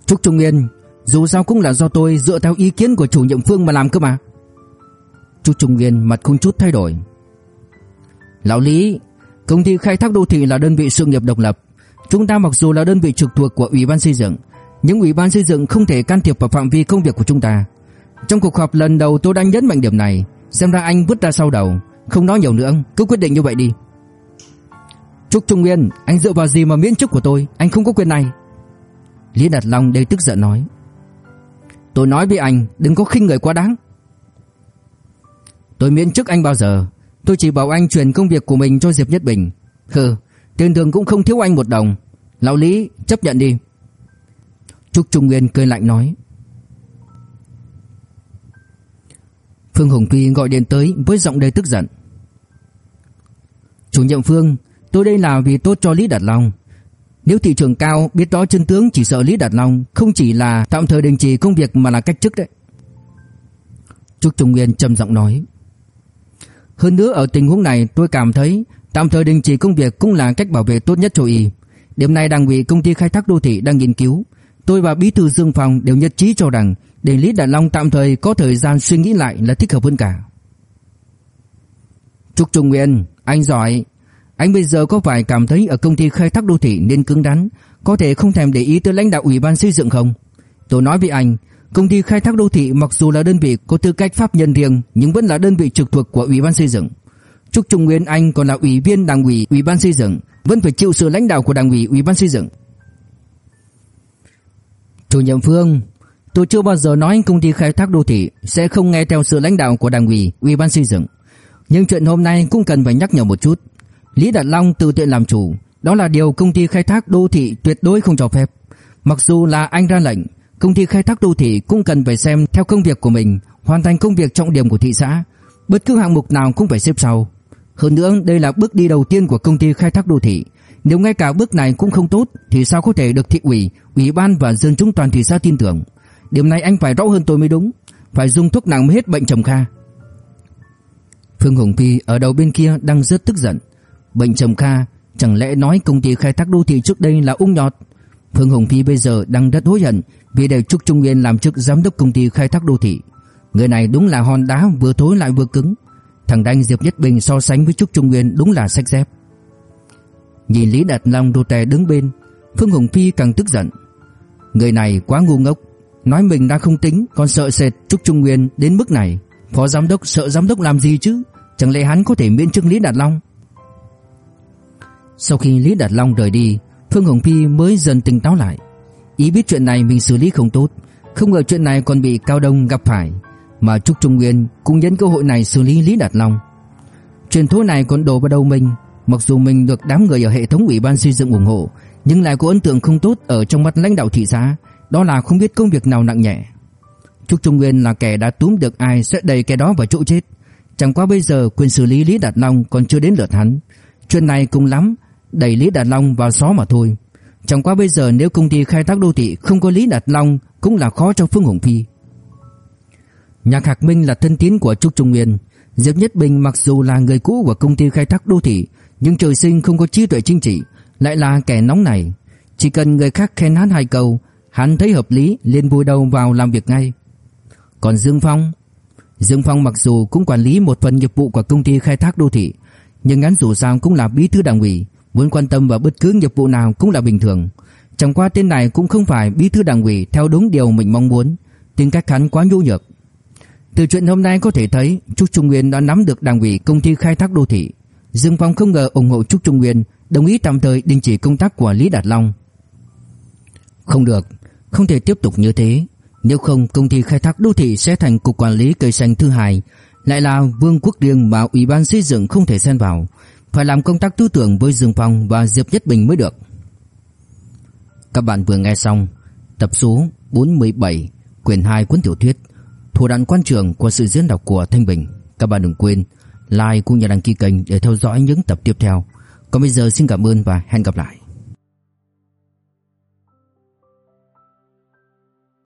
Trúc Trung Nguyên dù sao cũng là do tôi dựa theo ý kiến của chủ nhiệm Phương mà làm cơ mà. Trúc Trung Nguyên mặt không chút thay đổi. Lão Lý, Công ty khai thác đô thị là đơn vị sự nghiệp độc lập. Chúng ta mặc dù là đơn vị trực thuộc của Ủy ban xây dựng, Nhưng Ủy ban xây dựng không thể can thiệp vào phạm vi công việc của chúng ta. Trong cuộc họp lần đầu tôi đã nhấn mạnh điểm này. Xem ra anh vứt ra sau đầu. Không nói nhiều nữa, Cứ quyết định như vậy đi. Trúc Trung Nguyên, Anh dựa vào gì mà miễn chức của tôi? Anh không có quyền này. Lý Đạt Long đầy tức giận nói. Tôi nói với anh, đừng có khinh người quá đáng. Tôi miễn chức anh bao giờ. Tôi chỉ bảo anh truyền công việc của mình cho Diệp Nhất Bình. Hừ, Tiền thường cũng không thiếu anh một đồng. Lão Lý, chấp nhận đi. Trúc Trung Nguyên cười lạnh nói. Phương Hồng Phi gọi điện tới với giọng đầy tức giận. Chủ nhiệm Phương, Tôi đây là vì tốt cho Lý Đạt Long. Nếu thị trường cao biết rõ chân tướng chỉ sợ Lý Đạt Long Không chỉ là tạm thời đình chỉ công việc mà là cách chức đấy Trúc Trung Nguyên trầm giọng nói Hơn nữa ở tình huống này tôi cảm thấy Tạm thời đình chỉ công việc cũng là cách bảo vệ tốt nhất cho y Điểm này đảng ủy công ty khai thác đô thị đang nghiên cứu Tôi và bí thư Dương Phong đều nhất trí cho rằng để Lý Đạt Long tạm thời có thời gian suy nghĩ lại là thích hợp hơn cả. Trúc Trung Nguyên, anh giỏi. Anh bây giờ có phải cảm thấy ở công ty khai thác đô thị nên cứng rắn, có thể không thèm để ý tới lãnh đạo ủy ban xây dựng không? Tôi nói với anh, công ty khai thác đô thị mặc dù là đơn vị có tư cách pháp nhân riêng nhưng vẫn là đơn vị trực thuộc của ủy ban xây dựng. Trúc Trung Nguyên anh còn là ủy viên đảng ủy ủy ban xây dựng, vẫn phải chịu sự lãnh đạo của đảng ủy ủy ban xây dựng. Chủ nhiệm Phương, tôi chưa bao giờ nói công ty khai thác đô thị sẽ không nghe theo sự lãnh đạo của đảng ủy, ủy ban xây dựng. Nhưng chuyện hôm nay cũng cần phải nhắc nhở một chút. Lý Đạt Long tự tiện làm chủ, đó là điều công ty khai thác đô thị tuyệt đối không cho phép. Mặc dù là anh ra lệnh, công ty khai thác đô thị cũng cần phải xem theo công việc của mình, hoàn thành công việc trọng điểm của thị xã. Bất cứ hạng mục nào cũng phải xếp sau. Hơn nữa, đây là bước đi đầu tiên của công ty khai thác đô thị. Nếu ngay cả bước này cũng không tốt thì sao có thể được thị ủy, ủy ban và dân chúng toàn thị xã tin tưởng. Điểm này anh phải rõ hơn tôi mới đúng. Phải dùng thuốc nặng mới hết bệnh trầm kha. Phương Hồng Phi ở đầu bên kia đang rất tức giận. Bệnh trầm kha chẳng lẽ nói công ty khai thác đô thị trước đây là ung nhọt. Phương Hồng Phi bây giờ đang rất hối hận vì để Trúc Trung Nguyên làm chức giám đốc công ty khai thác đô thị. Người này đúng là hòn đá vừa thối lại vừa cứng. Thằng Đanh Diệp Nhất Bình so sánh với Trúc Trung Nguyên đúng là sách dép. Nhìn Lý Đạt Long đô tè đứng bên, Phương Hồng Phi càng tức giận Người này quá ngu ngốc, Nói mình đã không tính, còn sợ sệt Trúc Trung Nguyên đến mức này Phó giám đốc, sợ giám đốc làm gì chứ Chẳng lẽ hắn có thể miễn chức Lý Đạt Long sau khi Lý Đạt Long rời đi Phương Hồng Phi mới dần tỉnh táo lại Ý biết chuyện này mình xử lý không tốt Không ngờ chuyện này còn bị Cao Đông gặp phải Mà Trúc Trung Nguyên cũng nhân cơ hội này xử lý Lý Đạt Long Chuyện thối này còn đổ vào đầu mình Mặc dù mình được đám người ở hệ thống ủy ban xây dựng ủng hộ, nhưng lại có ấn tượng không tốt ở trong mắt lãnh đạo thị xã, đó là không biết công việc nào nặng nhẹ. Trúc Trung Nguyên là kẻ đã túm được ai sẽ đẩy kẻ đó vào chỗ chết. Chẳng qua bây giờ quyền xử lý Lý Đạt Long còn chưa đến lượt hắn. Chuyện này cũng lắm, đẩy Lý Đạt Long vào xó mà thôi. Chẳng qua bây giờ nếu công ty khai thác đô thị không có Lý Đạt Long cũng là khó cho Phương Hồng Phi. Nhạc Hạc Minh là thân tín của Trúc Trung Nguyên. Diệp Nhất Bình mặc dù là người cũ của công ty khai thác đô thị nhưng trời sinh không có trí tuệ chính trị, lại là kẻ nóng này, chỉ cần người khác khen hắn hai câu, hắn thấy hợp lý liền vùi đầu vào làm việc ngay. Còn Dương Phong, Dương Phong mặc dù cũng quản lý một phần nghiệp vụ của công ty khai thác đô thị, nhưng hắn dù sao cũng là bí thư đảng ủy, muốn quan tâm vào bất cứ nghiệp vụ nào cũng là bình thường. Chẳng qua tên này cũng không phải bí thư đảng ủy theo đúng điều mình mong muốn, tính cách hắn quá nhu nhược. Từ chuyện hôm nay có thể thấy, Trúc Trung Nguyên đã nắm được đảng ủy công ty khai thác đô thị, Dương Phong không ngờ ủng hộ Trúc Trung Nguyên, đồng ý tạm thời đình chỉ công tác của Lý Đạt Long. Không được, không thể tiếp tục như thế, nếu không công ty khai thác đô thị sẽ thành cục quản lý cây xanh thứ hai, lại là vương quốc riêng mà ủy ban xây dựng không thể xen vào, phải làm công tác tư tưởng với Dương Phong và Diệp Nhất Bình mới được. Các bạn vừa nghe xong tập số 47 quyển 2 cuốn tiểu thuyết Thủ đoạn quan trường của sự diễn đọc của Thanh Bình. Các bạn đừng quên like cũng như đăng ký kênh để theo dõi những tập tiếp theo. Còn bây giờ xin cảm ơn và hẹn gặp lại.